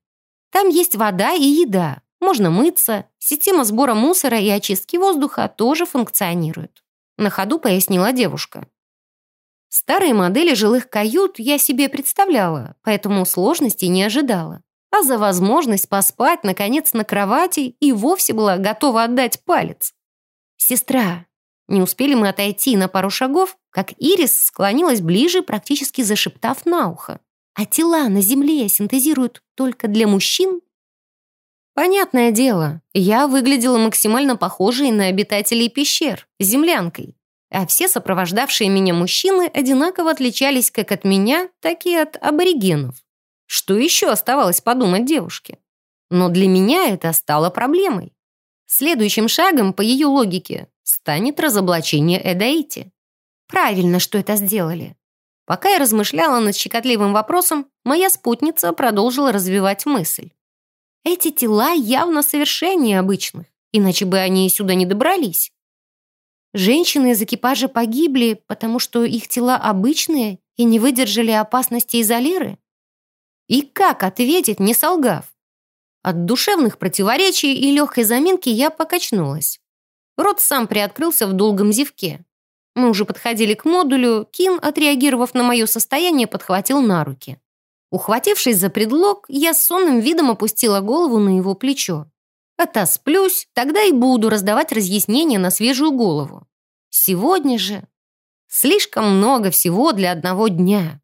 Там есть вода и еда, можно мыться, система сбора мусора и очистки воздуха тоже функционирует. На ходу пояснила девушка. Старые модели жилых кают я себе представляла, поэтому сложностей не ожидала. А за возможность поспать, наконец, на кровати и вовсе была готова отдать палец. «Сестра!» Не успели мы отойти на пару шагов, как Ирис склонилась ближе, практически зашептав на ухо. «А тела на Земле синтезируют только для мужчин?» Понятное дело, я выглядела максимально похожей на обитателей пещер, землянкой. А все сопровождавшие меня мужчины одинаково отличались как от меня, так и от аборигенов. Что еще оставалось подумать девушке? Но для меня это стало проблемой. Следующим шагом, по ее логике, станет разоблачение Эдаити. Правильно, что это сделали. Пока я размышляла над щекотливым вопросом, моя спутница продолжила развивать мысль. Эти тела явно совершеннее обычных, иначе бы они сюда не добрались. Женщины из экипажа погибли, потому что их тела обычные и не выдержали опасности изолеры? И как ответить, не солгав? От душевных противоречий и легкой заминки я покачнулась. Рот сам приоткрылся в долгом зевке. Мы уже подходили к модулю, Кин, отреагировав на мое состояние, подхватил на руки. Ухватившись за предлог, я с сонным видом опустила голову на его плечо. Отосплюсь, тогда и буду раздавать разъяснения на свежую голову. Сегодня же слишком много всего для одного дня.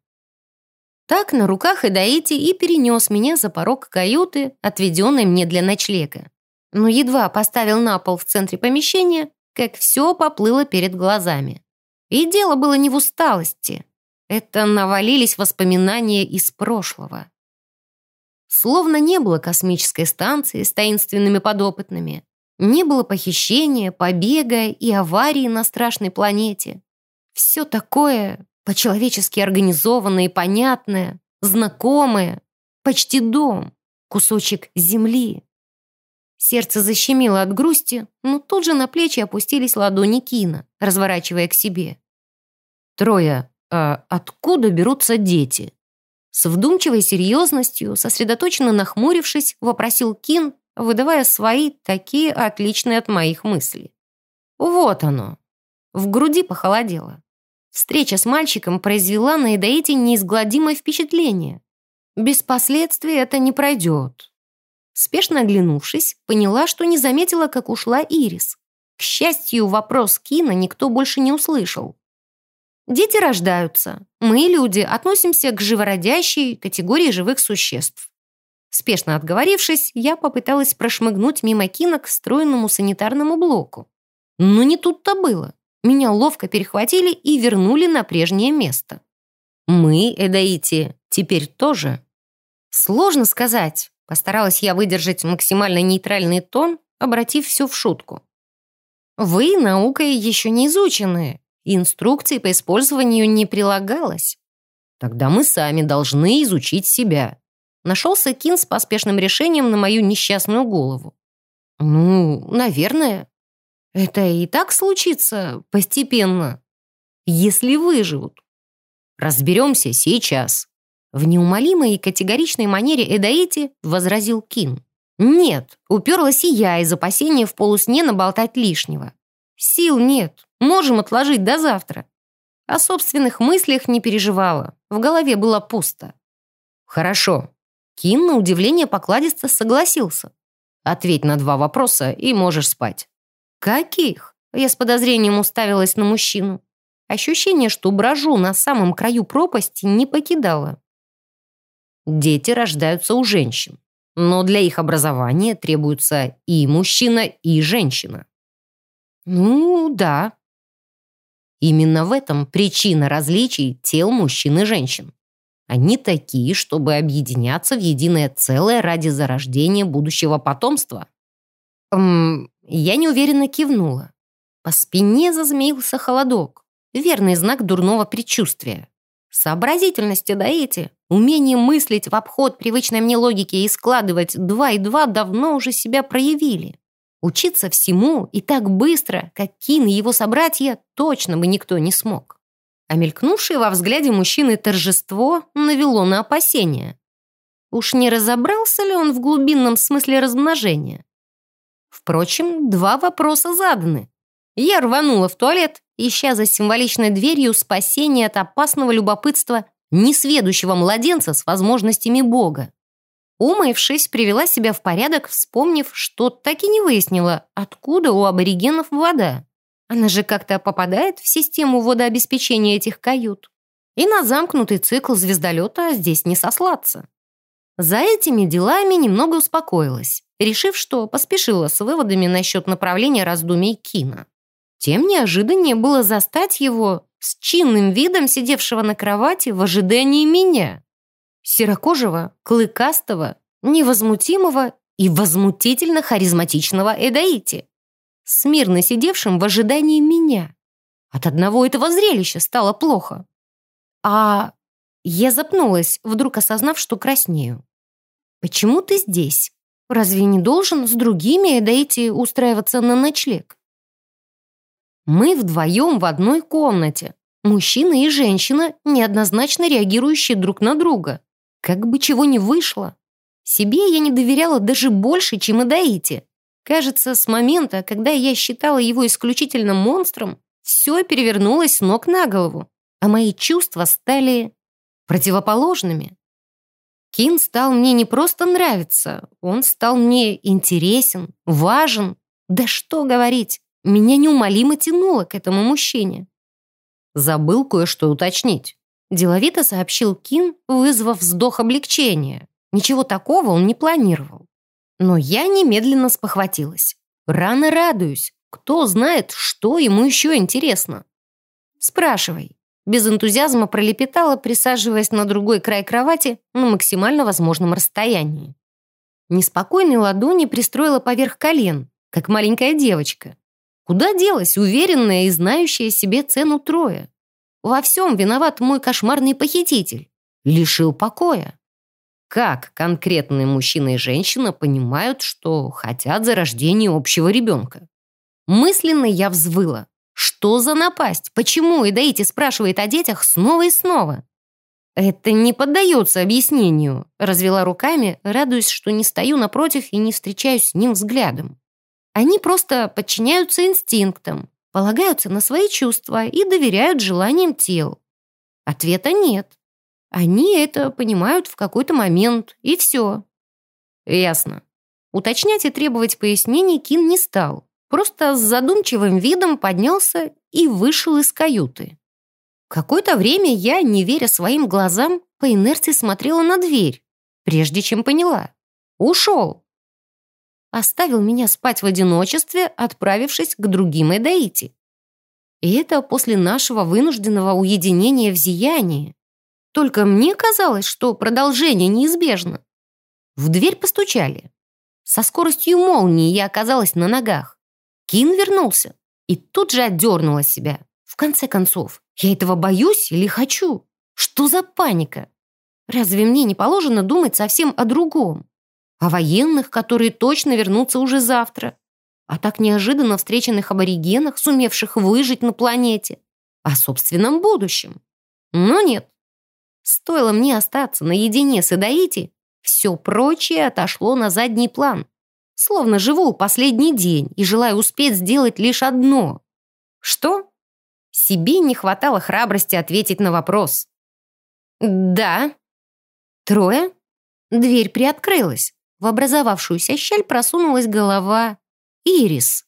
Так на руках Эдаити и перенес меня за порог каюты, отведенной мне для ночлега. Но едва поставил на пол в центре помещения, как все поплыло перед глазами. И дело было не в усталости. Это навалились воспоминания из прошлого. Словно не было космической станции с таинственными подопытными. Не было похищения, побега и аварии на страшной планете. Все такое по-человечески организованное и понятное, знакомое, почти дом, кусочек земли. Сердце защемило от грусти, но тут же на плечи опустились ладони Кина, разворачивая к себе. «Трое, а откуда берутся дети?» С вдумчивой серьезностью, сосредоточенно нахмурившись, вопросил Кин, выдавая свои, такие отличные от моих мыслей. «Вот оно!» В груди похолодело. Встреча с мальчиком произвела на Эдаите неизгладимое впечатление. Без последствий это не пройдет. Спешно оглянувшись, поняла, что не заметила, как ушла Ирис. К счастью, вопрос Кина никто больше не услышал. Дети рождаются. Мы, люди, относимся к живородящей категории живых существ. Спешно отговорившись, я попыталась прошмыгнуть мимо Кина к встроенному санитарному блоку. Но не тут-то было. Меня ловко перехватили и вернули на прежнее место. Мы, Эдаити, теперь тоже. Сложно сказать. Постаралась я выдержать максимально нейтральный тон, обратив все в шутку. Вы наукой еще не инструкции по использованию не прилагалось. Тогда мы сами должны изучить себя. Нашелся Кин с поспешным решением на мою несчастную голову. Ну, наверное. Это и так случится постепенно, если выживут. Разберемся сейчас. В неумолимой и категоричной манере Эдаити возразил Кин. Нет, уперлась и я из опасения в полусне наболтать лишнего. Сил нет, можем отложить до завтра. О собственных мыслях не переживала, в голове было пусто. Хорошо. Кин на удивление покладисто согласился. Ответь на два вопроса и можешь спать. «Каких?» Я с подозрением уставилась на мужчину. Ощущение, что брожу на самом краю пропасти, не покидало. Дети рождаются у женщин, но для их образования требуются и мужчина, и женщина. Ну, да. Именно в этом причина различий тел мужчин и женщин. Они такие, чтобы объединяться в единое целое ради зарождения будущего потомства. Эм, я неуверенно кивнула. По спине зазмеился холодок. Верный знак дурного предчувствия. Сообразительность Адаити, умение мыслить в обход привычной мне логики и складывать два и два давно уже себя проявили. Учиться всему и так быстро, как Кин и его собратья, точно бы никто не смог. А мелькнувшее во взгляде мужчины торжество навело на опасения. Уж не разобрался ли он в глубинном смысле размножения? Впрочем, два вопроса заданы. Я рванула в туалет, ища за символичной дверью спасения от опасного любопытства несведущего младенца с возможностями Бога. Умывшись, привела себя в порядок, вспомнив, что так и не выяснила, откуда у аборигенов вода. Она же как-то попадает в систему водообеспечения этих кают. И на замкнутый цикл звездолета здесь не сослаться. За этими делами немного успокоилась решив, что поспешила с выводами насчет направления раздумий Кина. Тем неожиданнее было застать его с чинным видом сидевшего на кровати в ожидании меня. Серокожего, клыкастого, невозмутимого и возмутительно харизматичного Эдаити, смирно сидевшим в ожидании меня. От одного этого зрелища стало плохо. А я запнулась, вдруг осознав, что краснею. «Почему ты здесь? Разве не должен с другими Эдаити устраиваться на ночлег?» Мы вдвоем в одной комнате. Мужчина и женщина, неоднозначно реагирующие друг на друга. Как бы чего ни вышло. Себе я не доверяла даже больше, чем и Даите. Кажется, с момента, когда я считала его исключительно монстром, все перевернулось ног на голову, а мои чувства стали противоположными. Кин стал мне не просто нравиться, он стал мне интересен, важен. Да что говорить, меня неумолимо тянуло к этому мужчине. Забыл кое-что уточнить. Деловито сообщил Кин, вызвав вздох облегчения. Ничего такого он не планировал. Но я немедленно спохватилась. Рано радуюсь. Кто знает, что ему еще интересно. Спрашивай. Без энтузиазма пролепетала, присаживаясь на другой край кровати на максимально возможном расстоянии. Неспокойной ладони пристроила поверх колен, как маленькая девочка. Куда делась уверенная и знающая себе цену Троя? Во всем виноват мой кошмарный похититель. Лишил покоя. Как конкретные мужчина и женщина понимают, что хотят за рождение общего ребенка? Мысленно я взвыла. Что за напасть? Почему Эдаити спрашивает о детях снова и снова? «Это не поддается объяснению», — развела руками, радуясь, что не стою напротив и не встречаюсь с ним взглядом. Они просто подчиняются инстинктам, полагаются на свои чувства и доверяют желаниям тел. Ответа нет. Они это понимают в какой-то момент, и все. Ясно. Уточнять и требовать пояснений Кин не стал. Просто с задумчивым видом поднялся и вышел из каюты. Какое-то время я, не веря своим глазам, по инерции смотрела на дверь, прежде чем поняла. Ушел оставил меня спать в одиночестве, отправившись к другим Эдаити. И это после нашего вынужденного уединения в зиянии. Только мне казалось, что продолжение неизбежно. В дверь постучали. Со скоростью молнии я оказалась на ногах. Кин вернулся и тут же отдернула себя. В конце концов, я этого боюсь или хочу? Что за паника? Разве мне не положено думать совсем о другом? О военных, которые точно вернутся уже завтра, о так неожиданно встреченных аборигенах, сумевших выжить на планете, о собственном будущем. Но нет. Стоило мне остаться наедине с Идаити, все прочее отошло на задний план. Словно живу последний день и желаю успеть сделать лишь одно. Что? Себе не хватало храбрости ответить на вопрос. «Да». «Трое?» Дверь приоткрылась. В образовавшуюся щель просунулась голова Ирис.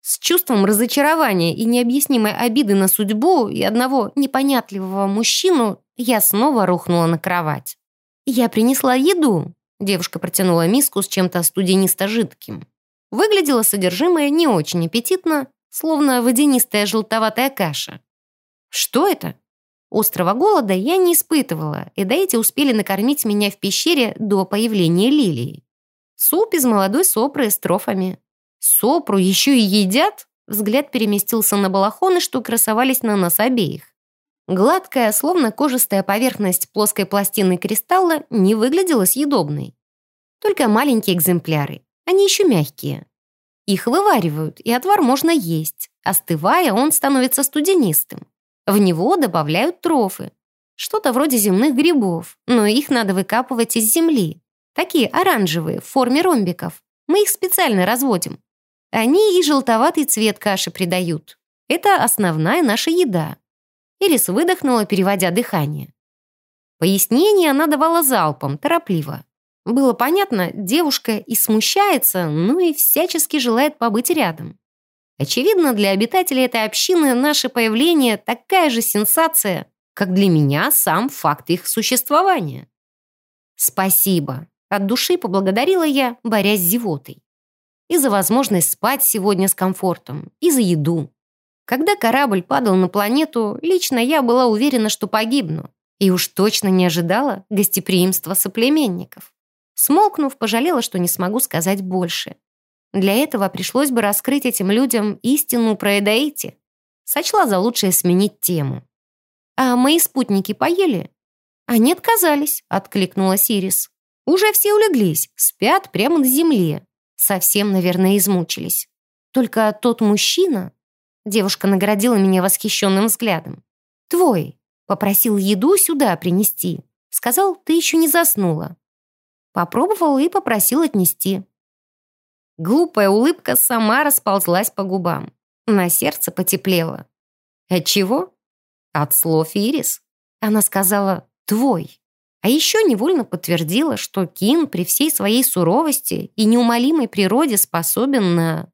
С чувством разочарования и необъяснимой обиды на судьбу и одного непонятливого мужчину я снова рухнула на кровать. «Я принесла еду», — девушка протянула миску с чем-то студенисто-жидким. Выглядело содержимое не очень аппетитно, словно водянистая желтоватая каша. «Что это?» Острого голода я не испытывала, и до эти успели накормить меня в пещере до появления лилии. Суп из молодой сопры с трофами. Сопру еще и едят? Взгляд переместился на балахоны, что красовались на нас обеих. Гладкая, словно кожистая поверхность плоской пластины кристалла не выглядела съедобной. Только маленькие экземпляры, они еще мягкие. Их вываривают, и отвар можно есть. Остывая, он становится студенистым. В него добавляют трофы. Что-то вроде земных грибов, но их надо выкапывать из земли. Такие оранжевые, в форме ромбиков. Мы их специально разводим. Они и желтоватый цвет каши придают. Это основная наша еда. Ирис выдохнула, переводя дыхание. Пояснение она давала залпом, торопливо. Было понятно, девушка и смущается, но и всячески желает побыть рядом. Очевидно, для обитателей этой общины наше появление такая же сенсация, как для меня сам факт их существования. «Спасибо», От души поблагодарила я, борясь с зевотой. И за возможность спать сегодня с комфортом, и за еду. Когда корабль падал на планету, лично я была уверена, что погибну. И уж точно не ожидала гостеприимства соплеменников. Смолкнув, пожалела, что не смогу сказать больше. Для этого пришлось бы раскрыть этим людям истину про Эдаити. Сочла за лучшее сменить тему. «А мои спутники поели?» «Они отказались», — откликнула Сирис. «Уже все улеглись, спят прямо на земле. Совсем, наверное, измучились. Только тот мужчина...» Девушка наградила меня восхищенным взглядом. «Твой. Попросил еду сюда принести. Сказал, ты еще не заснула. Попробовал и попросил отнести. Глупая улыбка сама расползлась по губам. На сердце потеплело. От чего? От слов Ирис. Она сказала «твой». А еще невольно подтвердила, что Кин при всей своей суровости и неумолимой природе способен на,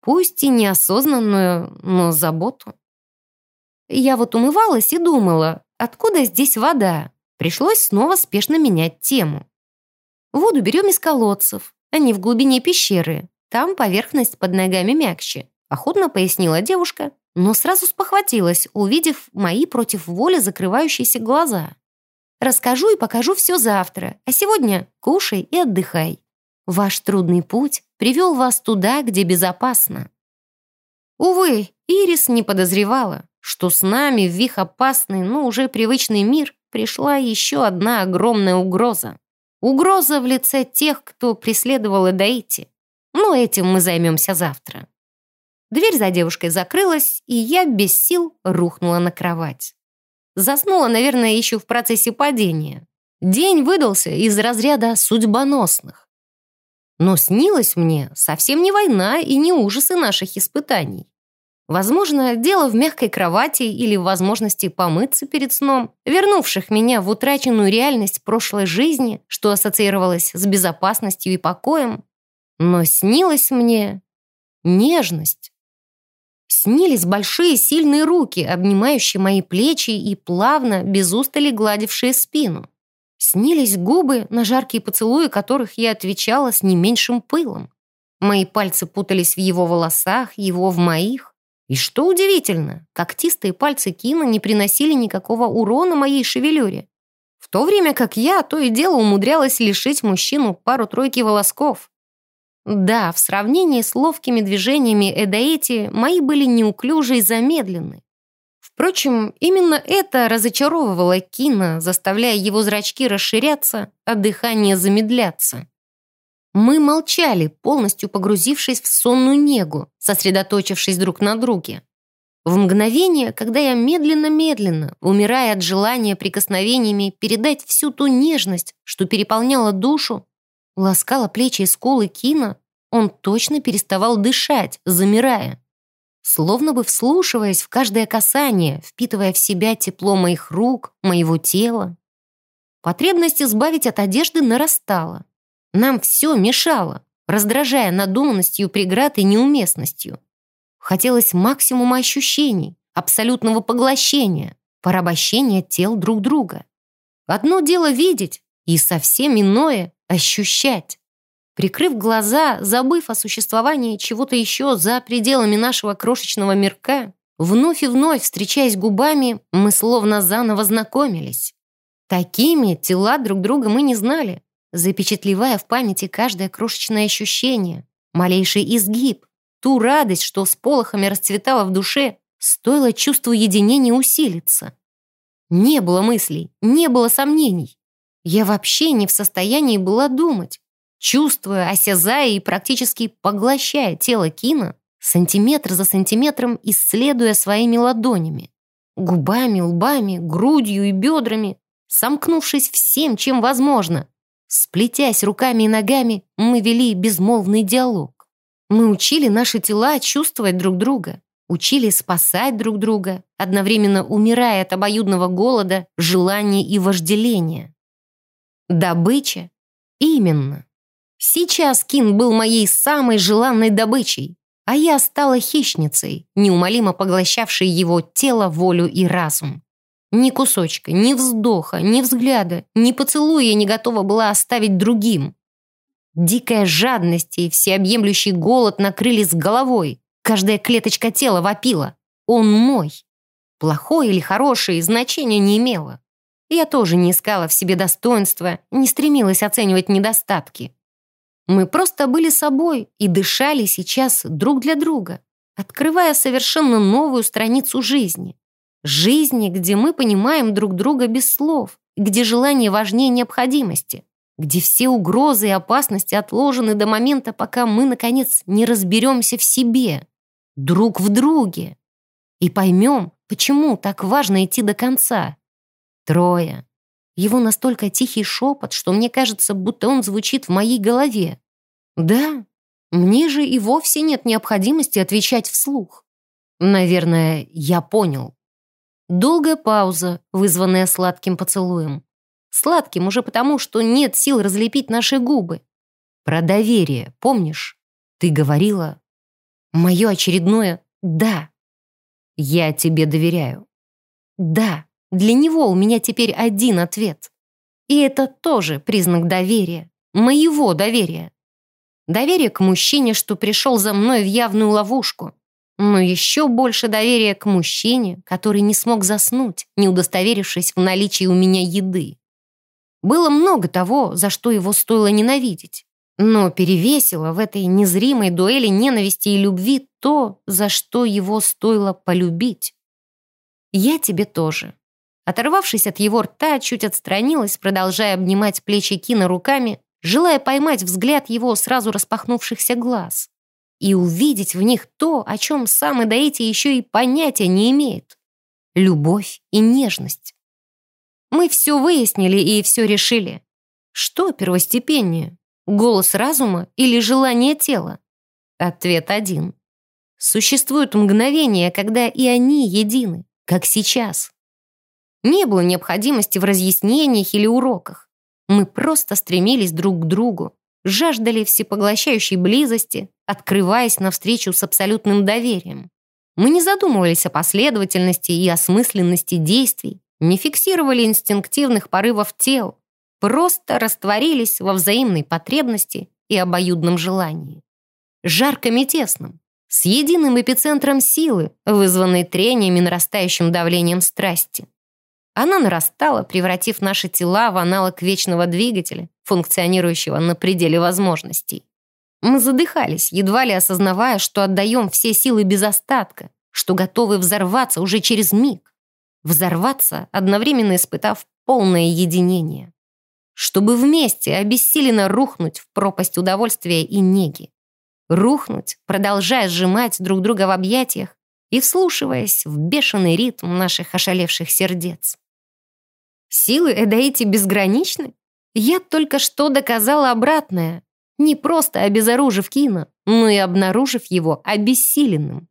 пусть и неосознанную, но заботу. Я вот умывалась и думала, откуда здесь вода? Пришлось снова спешно менять тему. Воду берем из колодцев, а не в глубине пещеры. Там поверхность под ногами мягче», — охотно пояснила девушка, но сразу спохватилась, увидев мои против воли закрывающиеся глаза. «Расскажу и покажу все завтра, а сегодня кушай и отдыхай. Ваш трудный путь привел вас туда, где безопасно». Увы, Ирис не подозревала, что с нами в их опасный, но уже привычный мир пришла еще одна огромная угроза. Угроза в лице тех, кто преследовал Эдаити. Но этим мы займемся завтра. Дверь за девушкой закрылась, и я без сил рухнула на кровать. Заснула, наверное, еще в процессе падения. День выдался из разряда судьбоносных. Но снилась мне совсем не война и не ужасы наших испытаний. Возможно, дело в мягкой кровати или в возможности помыться перед сном, вернувших меня в утраченную реальность прошлой жизни, что ассоциировалось с безопасностью и покоем. Но снилась мне нежность. Снились большие сильные руки, обнимающие мои плечи и плавно, без устали гладившие спину. Снились губы, на жаркие поцелуи которых я отвечала с не меньшим пылом. Мои пальцы путались в его волосах, его в моих. И что удивительно, когтистые пальцы Кина не приносили никакого урона моей шевелюре. В то время как я то и дело умудрялась лишить мужчину пару-тройки волосков. Да, в сравнении с ловкими движениями Эдаэти мои были неуклюжи и замедлены. Впрочем, именно это разочаровывало Кина, заставляя его зрачки расширяться, а дыхание замедляться. Мы молчали, полностью погрузившись в сонную негу, сосредоточившись друг на друге. В мгновение, когда я медленно-медленно, умирая от желания прикосновениями передать всю ту нежность, что переполняла душу, ласкала плечи и скулы Кина, он точно переставал дышать, замирая. Словно бы вслушиваясь в каждое касание, впитывая в себя тепло моих рук, моего тела. Потребность избавить от одежды нарастала. Нам все мешало, раздражая надуманностью преград и неуместностью. Хотелось максимума ощущений, абсолютного поглощения, порабощения тел друг друга. Одно дело видеть, и совсем иное — ощущать. Прикрыв глаза, забыв о существовании чего-то еще за пределами нашего крошечного мирка, вновь и вновь встречаясь губами, мы словно заново знакомились. Такими тела друг друга мы не знали, запечатлевая в памяти каждое крошечное ощущение, малейший изгиб, ту радость, что с полохами расцветала в душе, стоило чувству единения усилиться. Не было мыслей, не было сомнений. Я вообще не в состоянии была думать, чувствуя, осязая и практически поглощая тело Кина, сантиметр за сантиметром исследуя своими ладонями, губами, лбами, грудью и бедрами, сомкнувшись всем, чем возможно, Сплетясь руками и ногами, мы вели безмолвный диалог. Мы учили наши тела чувствовать друг друга, учили спасать друг друга, одновременно умирая от обоюдного голода, желания и вожделения. Добыча? Именно. Сейчас Кин был моей самой желанной добычей, а я стала хищницей, неумолимо поглощавшей его тело, волю и разум. Ни кусочка, ни вздоха, ни взгляда, ни поцелуя не готова была оставить другим. Дикая жадность и всеобъемлющий голод накрыли с головой. Каждая клеточка тела вопила. Он мой. Плохой или хороший значения не имело. Я тоже не искала в себе достоинства, не стремилась оценивать недостатки. Мы просто были собой и дышали сейчас друг для друга, открывая совершенно новую страницу жизни. Жизни, где мы понимаем друг друга без слов, где желание важнее необходимости, где все угрозы и опасности отложены до момента, пока мы, наконец, не разберемся в себе, друг в друге, и поймем, почему так важно идти до конца. Трое. Его настолько тихий шепот, что мне кажется, будто он звучит в моей голове. Да, мне же и вовсе нет необходимости отвечать вслух. Наверное, я понял. Долгая пауза, вызванная сладким поцелуем. Сладким уже потому, что нет сил разлепить наши губы. Про доверие, помнишь? Ты говорила. Мое очередное «да». Я тебе доверяю. Да. Для него у меня теперь один ответ. И это тоже признак доверия. Моего доверия. Доверие к мужчине, что пришел за мной в явную ловушку. Но еще больше доверия к мужчине, который не смог заснуть, не удостоверившись в наличии у меня еды. Было много того, за что его стоило ненавидеть. Но перевесило в этой незримой дуэли ненависти и любви то, за что его стоило полюбить. Я тебе тоже. Оторвавшись от его рта, чуть отстранилась, продолжая обнимать плечи Кина руками, желая поймать взгляд его сразу распахнувшихся глаз и увидеть в них то, о чем сам Эдаити еще и понятия не имеет. Любовь и нежность. Мы все выяснили и все решили. Что первостепеннее? Голос разума или желание тела? Ответ один. Существуют мгновения, когда и они едины, как сейчас. Не было необходимости в разъяснениях или уроках. Мы просто стремились друг к другу, жаждали всепоглощающей близости, открываясь навстречу с абсолютным доверием. Мы не задумывались о последовательности и осмысленности действий, не фиксировали инстинктивных порывов тел, просто растворились во взаимной потребности и обоюдном желании. Жарком и тесным, с единым эпицентром силы, вызванной трениями нарастающим давлением страсти. Она нарастала, превратив наши тела в аналог вечного двигателя, функционирующего на пределе возможностей. Мы задыхались, едва ли осознавая, что отдаем все силы без остатка, что готовы взорваться уже через миг. Взорваться, одновременно испытав полное единение. Чтобы вместе обессиленно рухнуть в пропасть удовольствия и неги. Рухнуть, продолжая сжимать друг друга в объятиях и вслушиваясь в бешеный ритм наших ошалевших сердец. Силы Эдаити безграничны? Я только что доказала обратное, не просто обезоружив Кина, но и обнаружив его обессиленным.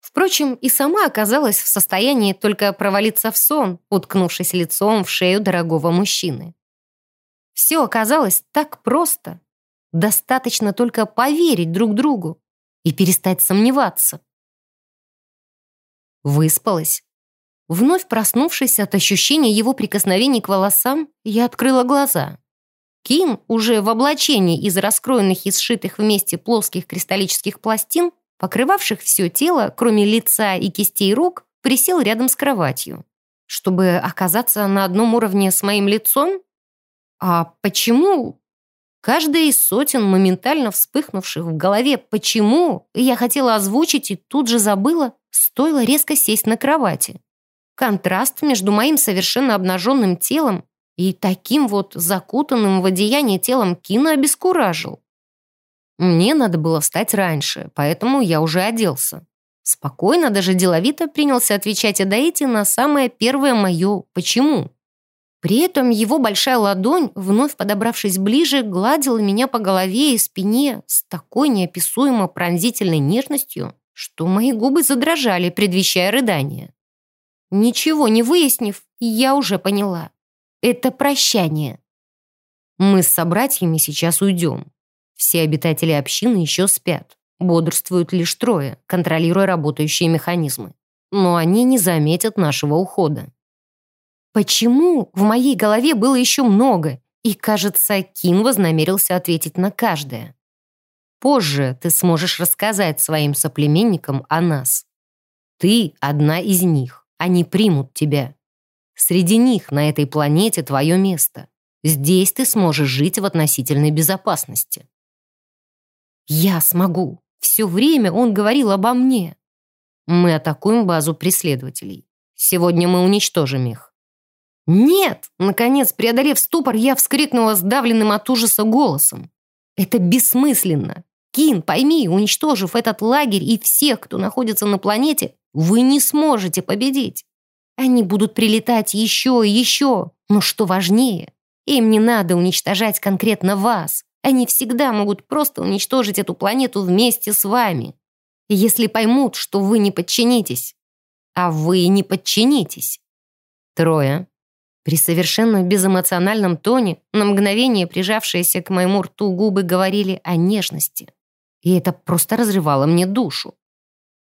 Впрочем, и сама оказалась в состоянии только провалиться в сон, уткнувшись лицом в шею дорогого мужчины. Все оказалось так просто. Достаточно только поверить друг другу и перестать сомневаться. Выспалась. Вновь проснувшись от ощущения его прикосновений к волосам, я открыла глаза. Ким, уже в облачении из раскроенных и сшитых вместе плоских кристаллических пластин, покрывавших все тело, кроме лица и кистей рук, присел рядом с кроватью. Чтобы оказаться на одном уровне с моим лицом? А почему? Каждая из сотен моментально вспыхнувших в голове «почему» я хотела озвучить и тут же забыла, стоило резко сесть на кровати. Контраст между моим совершенно обнаженным телом и таким вот закутанным в одеяние телом Кина обескуражил. Мне надо было встать раньше, поэтому я уже оделся. Спокойно, даже деловито принялся отвечать Адаити на самое первое мое «почему?». При этом его большая ладонь, вновь подобравшись ближе, гладила меня по голове и спине с такой неописуемо пронзительной нежностью, что мои губы задрожали, предвещая рыдание. Ничего не выяснив, я уже поняла. Это прощание. Мы с собратьями сейчас уйдем. Все обитатели общины еще спят. Бодрствуют лишь трое, контролируя работающие механизмы. Но они не заметят нашего ухода. Почему в моей голове было еще много, и, кажется, Кин вознамерился ответить на каждое. Позже ты сможешь рассказать своим соплеменникам о нас. Ты одна из них, они примут тебя. Среди них на этой планете твое место. Здесь ты сможешь жить в относительной безопасности. Я смогу. Все время он говорил обо мне. Мы атакуем базу преследователей. Сегодня мы уничтожим их. «Нет!» Наконец, преодолев ступор, я вскрикнула сдавленным от ужаса голосом. «Это бессмысленно! Кин, пойми, уничтожив этот лагерь и всех, кто находится на планете, вы не сможете победить. Они будут прилетать еще и еще. Но что важнее, им не надо уничтожать конкретно вас. Они всегда могут просто уничтожить эту планету вместе с вами. Если поймут, что вы не подчинитесь. А вы не подчинитесь. Трое. При совершенно безэмоциональном тоне, на мгновение прижавшиеся к моему рту губы говорили о нежности. И это просто разрывало мне душу.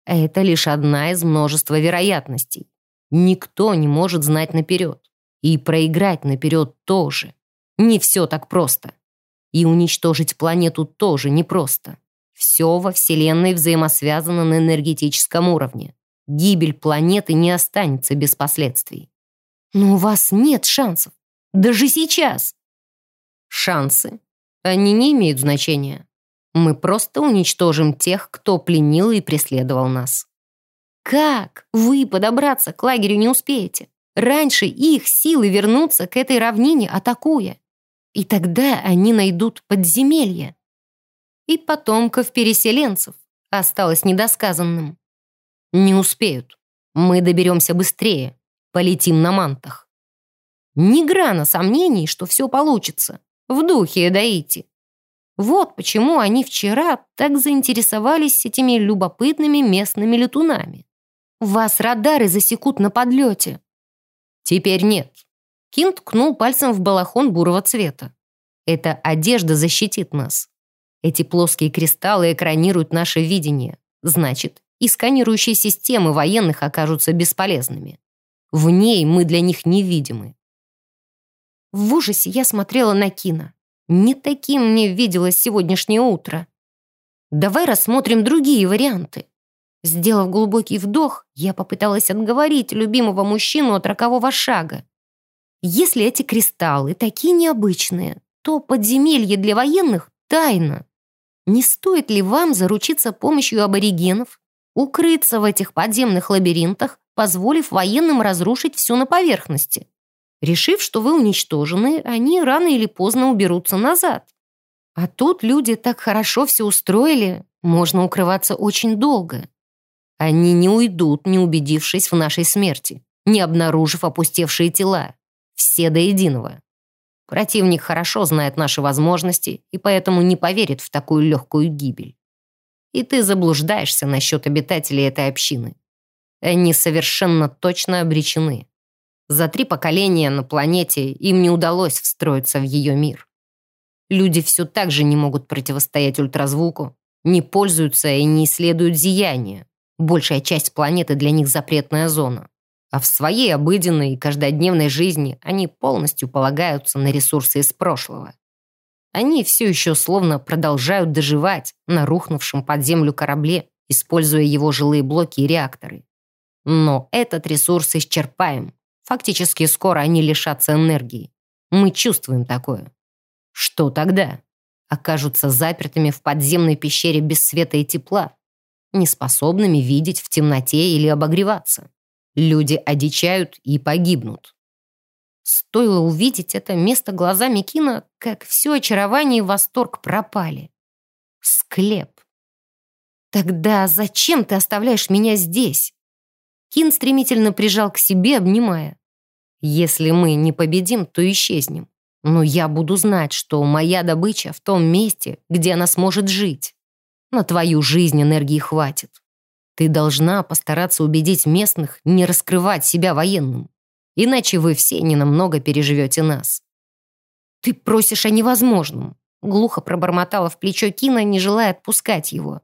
Это лишь одна из множества вероятностей. Никто не может знать наперед. И проиграть наперед тоже. Не все так просто. И уничтожить планету тоже непросто. Все во Вселенной взаимосвязано на энергетическом уровне. Гибель планеты не останется без последствий. Но у вас нет шансов. Даже сейчас. Шансы. Они не имеют значения. Мы просто уничтожим тех, кто пленил и преследовал нас. Как вы подобраться к лагерю не успеете? Раньше их силы вернутся к этой равнине, атакуя. И тогда они найдут подземелье. И потомков переселенцев осталось недосказанным. Не успеют. Мы доберемся быстрее. Полетим на мантах. Ни грана сомнений, что все получится. В духе Эдаити. Вот почему они вчера так заинтересовались этими любопытными местными летунами. Вас радары засекут на подлете. Теперь нет. Кин ткнул пальцем в балахон бурого цвета. Эта одежда защитит нас. Эти плоские кристаллы экранируют наше видение. Значит, и сканирующие системы военных окажутся бесполезными. В ней мы для них невидимы. В ужасе я смотрела на Кина. Не таким мне виделось сегодняшнее утро. Давай рассмотрим другие варианты. Сделав глубокий вдох, я попыталась отговорить любимого мужчину от рокового шага. Если эти кристаллы такие необычные, то подземелье для военных — тайна. Не стоит ли вам заручиться помощью аборигенов, укрыться в этих подземных лабиринтах, позволив военным разрушить все на поверхности? Решив, что вы уничтожены, они рано или поздно уберутся назад. А тут люди так хорошо все устроили, можно укрываться очень долго. Они не уйдут, не убедившись в нашей смерти, не обнаружив опустевшие тела. Все до единого. Противник хорошо знает наши возможности и поэтому не поверит в такую легкую гибель. И ты заблуждаешься насчет обитателей этой общины. Они совершенно точно обречены. За три поколения на планете им не удалось встроиться в ее мир. Люди все так же не могут противостоять ультразвуку, не пользуются и не исследуют зияние. Большая часть планеты для них запретная зона. А в своей обыденной и каждодневной жизни они полностью полагаются на ресурсы из прошлого. Они все еще словно продолжают доживать на рухнувшем под землю корабле, используя его жилые блоки и реакторы. Но этот ресурс исчерпаем, Фактически скоро они лишатся энергии. Мы чувствуем такое. Что тогда? Окажутся запертыми в подземной пещере без света и тепла, неспособными видеть в темноте или обогреваться. Люди одичают и погибнут. Стоило увидеть это место глазами Кина, как все очарование и восторг пропали. Склеп. Тогда зачем ты оставляешь меня здесь? Кин стремительно прижал к себе, обнимая. «Если мы не победим, то исчезнем. Но я буду знать, что моя добыча в том месте, где она сможет жить. На твою жизнь энергии хватит. Ты должна постараться убедить местных не раскрывать себя военным. Иначе вы все ненамного переживете нас». «Ты просишь о невозможном», — глухо пробормотала в плечо Кина, не желая отпускать его.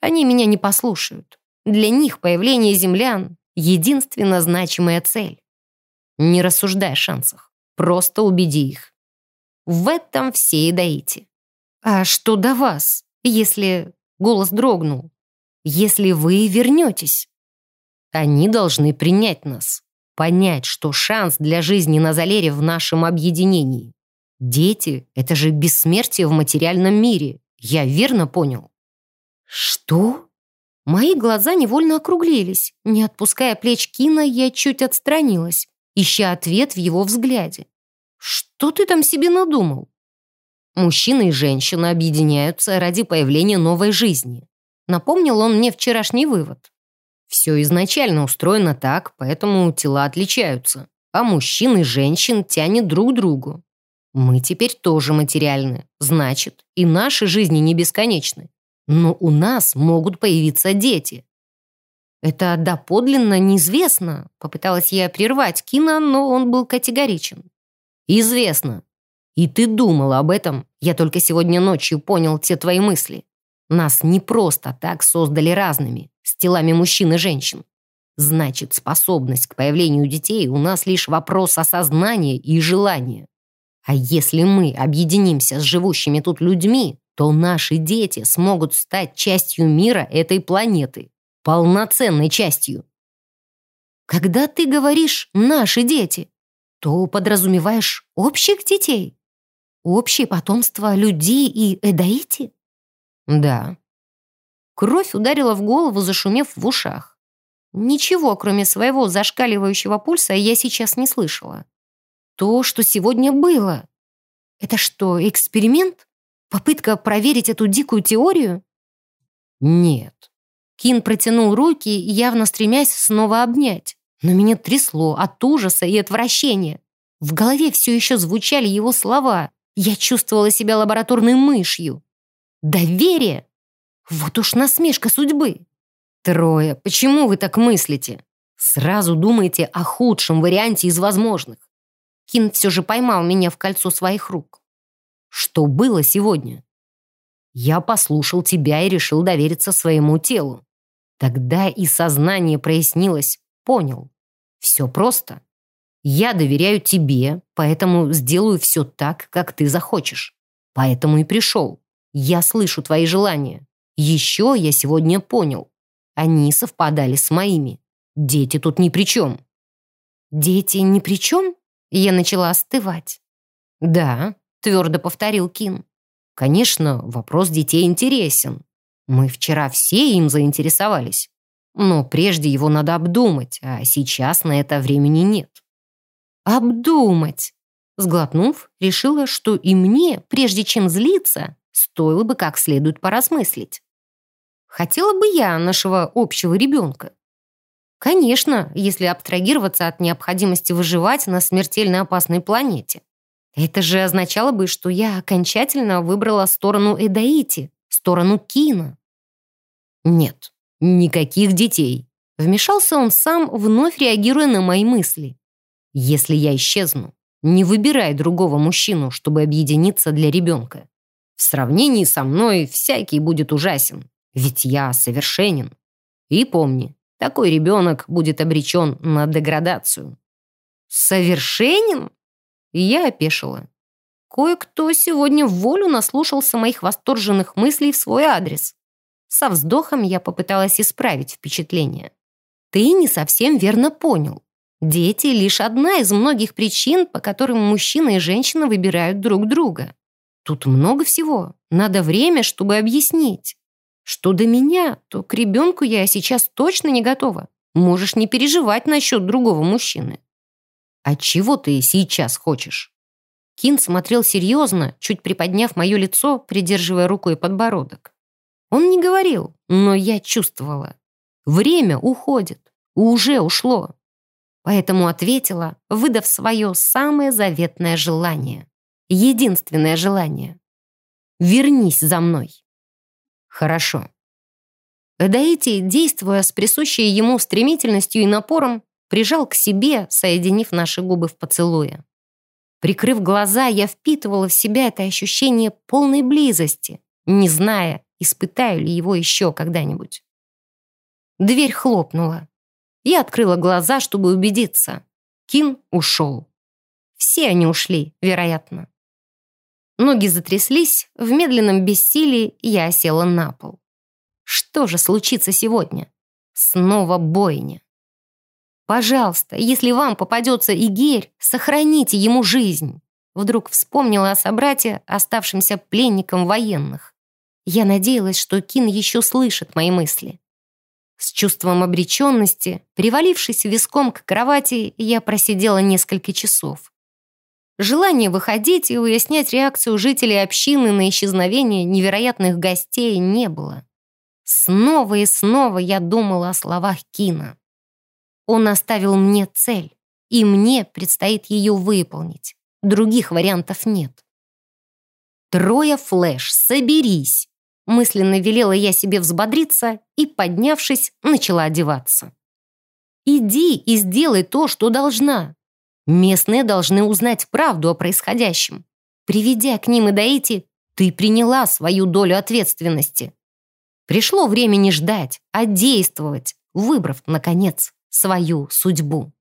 «Они меня не послушают. Для них появление землян — единственно значимая цель. Не рассуждай о шансах. Просто убеди их. В этом все и даите. А что до вас, если... Голос дрогнул. Если вы вернетесь? Они должны принять нас. Понять, что шанс для жизни на Залере в нашем объединении. Дети — это же бессмертие в материальном мире. Я верно понял? Что? Мои глаза невольно округлились. Не отпуская плеч Кина, я чуть отстранилась, ища ответ в его взгляде. «Что ты там себе надумал?» Мужчина и женщина объединяются ради появления новой жизни. Напомнил он мне вчерашний вывод. Все изначально устроено так, поэтому тела отличаются. А мужчин и женщин тянет друг к другу. Мы теперь тоже материальны. Значит, и наши жизни не бесконечны. Но у нас могут появиться дети. Это доподлинно неизвестно. Попыталась я прервать Кина, но он был категоричен. Известно. И ты думала об этом. Я только сегодня ночью понял те твои мысли. Нас не просто так создали разными, с телами мужчин и женщин. Значит, способность к появлению детей у нас лишь вопрос осознания и желания. А если мы объединимся с живущими тут людьми, то наши дети смогут стать частью мира этой планеты. Полноценной частью. Когда ты говоришь «наши дети», то подразумеваешь общих детей? Общее потомство людей и эдаити? Да. Кровь ударила в голову, зашумев в ушах. Ничего, кроме своего зашкаливающего пульса, я сейчас не слышала. То, что сегодня было. Это что, эксперимент? Попытка проверить эту дикую теорию? Нет. Кин протянул руки, явно стремясь снова обнять. Но меня трясло от ужаса и отвращения. В голове все еще звучали его слова. Я чувствовала себя лабораторной мышью. Доверие? Вот уж насмешка судьбы. Трое, почему вы так мыслите? Сразу думаете о худшем варианте из возможных. Кин все же поймал меня в кольцо своих рук. Что было сегодня? Я послушал тебя и решил довериться своему телу. Тогда и сознание прояснилось, понял. Все просто. Я доверяю тебе, поэтому сделаю все так, как ты захочешь. Поэтому и пришел. Я слышу твои желания. Еще я сегодня понял. Они совпадали с моими. Дети тут ни при чем. Дети ни при чем? Я начала остывать. Да, твердо повторил Кин. Конечно, вопрос детей интересен. Мы вчера все им заинтересовались. Но прежде его надо обдумать, а сейчас на это времени нет. Обдумать. Сглотнув, решила, что и мне, прежде чем злиться, стоило бы как следует поразмыслить. Хотела бы я нашего общего ребенка. Конечно, если абстрагироваться от необходимости выживать на смертельно опасной планете. Это же означало бы, что я окончательно выбрала сторону Эдаити, сторону Кина. Нет, никаких детей. Вмешался он сам, вновь реагируя на мои мысли. Если я исчезну, не выбирай другого мужчину, чтобы объединиться для ребенка. В сравнении со мной всякий будет ужасен, ведь я совершенен. И помни, такой ребенок будет обречен на деградацию. Совершенен? И я опешила. Кое-кто сегодня в волю наслушался моих восторженных мыслей в свой адрес. Со вздохом я попыталась исправить впечатление. Ты не совсем верно понял. Дети — лишь одна из многих причин, по которым мужчина и женщина выбирают друг друга. Тут много всего. Надо время, чтобы объяснить. Что до меня, то к ребенку я сейчас точно не готова. Можешь не переживать насчет другого мужчины. «А чего ты сейчас хочешь?» Кин смотрел серьезно, чуть приподняв мое лицо, придерживая рукой подбородок. Он не говорил, но я чувствовала. Время уходит, уже ушло. Поэтому ответила, выдав свое самое заветное желание. Единственное желание. «Вернись за мной». «Хорошо». Эдаити, действуя с присущей ему стремительностью и напором, прижал к себе, соединив наши губы в поцелуе. Прикрыв глаза, я впитывала в себя это ощущение полной близости, не зная, испытаю ли его еще когда-нибудь. Дверь хлопнула. Я открыла глаза, чтобы убедиться. Кин ушел. Все они ушли, вероятно. Ноги затряслись, в медленном бессилии я села на пол. Что же случится сегодня? Снова бойня. Пожалуйста, если вам попадется Игерь, сохраните ему жизнь. Вдруг вспомнила о собрате, оставшемся пленником военных. Я надеялась, что Кин еще слышит мои мысли. С чувством обреченности, привалившись виском к кровати, я просидела несколько часов. Желания выходить и выяснять реакцию жителей общины на исчезновение невероятных гостей не было. Снова и снова я думала о словах Кина. Он оставил мне цель, и мне предстоит ее выполнить. Других вариантов нет. Трое флэш, соберись. Мысленно велела я себе взбодриться и, поднявшись, начала одеваться. «Иди и сделай то, что должна. Местные должны узнать правду о происходящем. Приведя к ним и Идаити, ты приняла свою долю ответственности. Пришло время не ждать, а действовать, выбрав, наконец, свою судьбу.